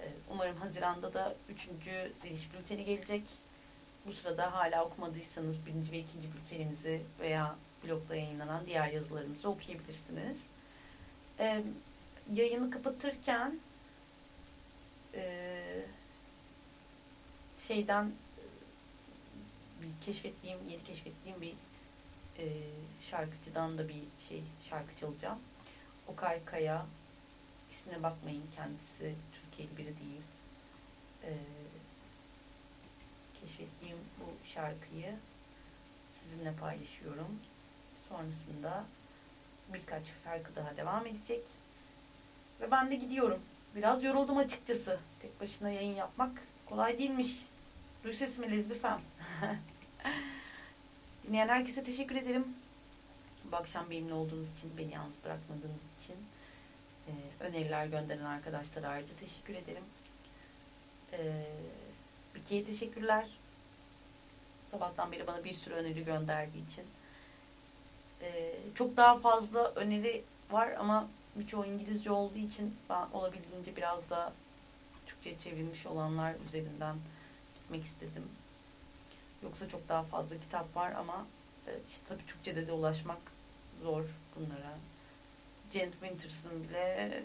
S2: E, umarım Haziran'da da üçüncü zeliş bülteni gelecek. Bu sırada hala okumadıysanız birinci ve ikinci bültenimizi veya blogda yayınlanan diğer yazılarımızı okuyabilirsiniz. E, yayını kapatırken e, şeyden e, bir keşfettiğim, yeni keşfettiğim bir e, şarkıcıdan da bir şey şarkı çalacağım. Okay Kaya ismine bakmayın kendisi Türkiye'li biri değil. E, keşfettiğim bu şarkıyı sizinle paylaşıyorum. Sonrasında birkaç şarkı daha devam edecek. Ve ben de gidiyorum. Biraz yoruldum açıkçası. Tek başına yayın yapmak kolay değilmiş. Duy sesimi Lezbi Fem. [LAUGHS] Dinleyen herkese teşekkür ederim. Bu akşam benimle olduğunuz için, beni yalnız bırakmadığınız için. Ee, öneriler gönderen arkadaşlara ayrıca teşekkür ederim. Ee, Biki'ye teşekkürler. Sabahtan beri bana bir sürü öneri gönderdiği için. Ee, çok daha fazla öneri var ama birçoğu İngilizce olduğu için ben olabildiğince biraz da Türkçe çevrilmiş olanlar üzerinden gitmek istedim. Yoksa çok daha fazla kitap var ama e, işte tabii Türkçe'de de ulaşmak zor bunlara. Jane Winters'ın bile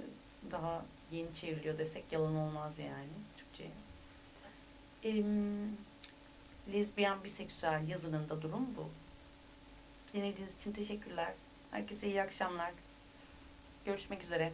S2: daha yeni çevriliyor desek yalan olmaz yani Türkçe'ye. Ee, lezbiyen biseksüel yazının da durum bu. Dinlediğiniz için teşekkürler. Herkese iyi akşamlar. Görüşmek üzere.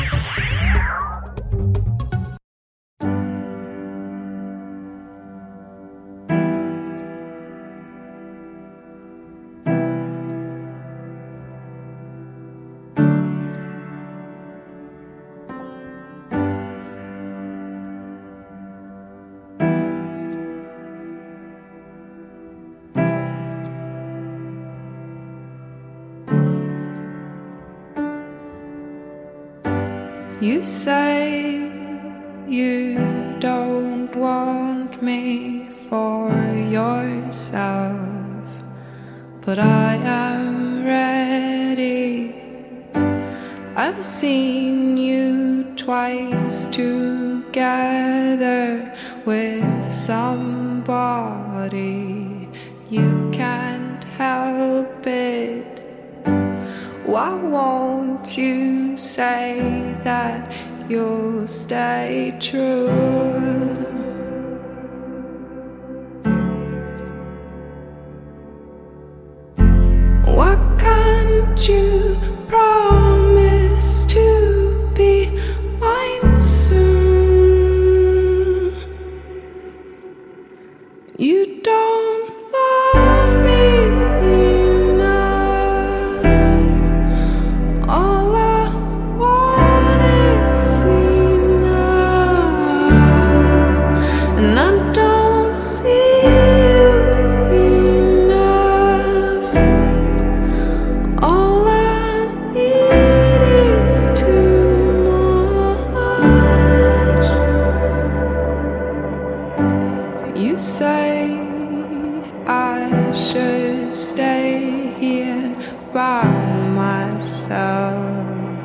S7: myself.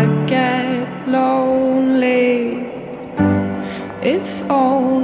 S7: I get lonely if only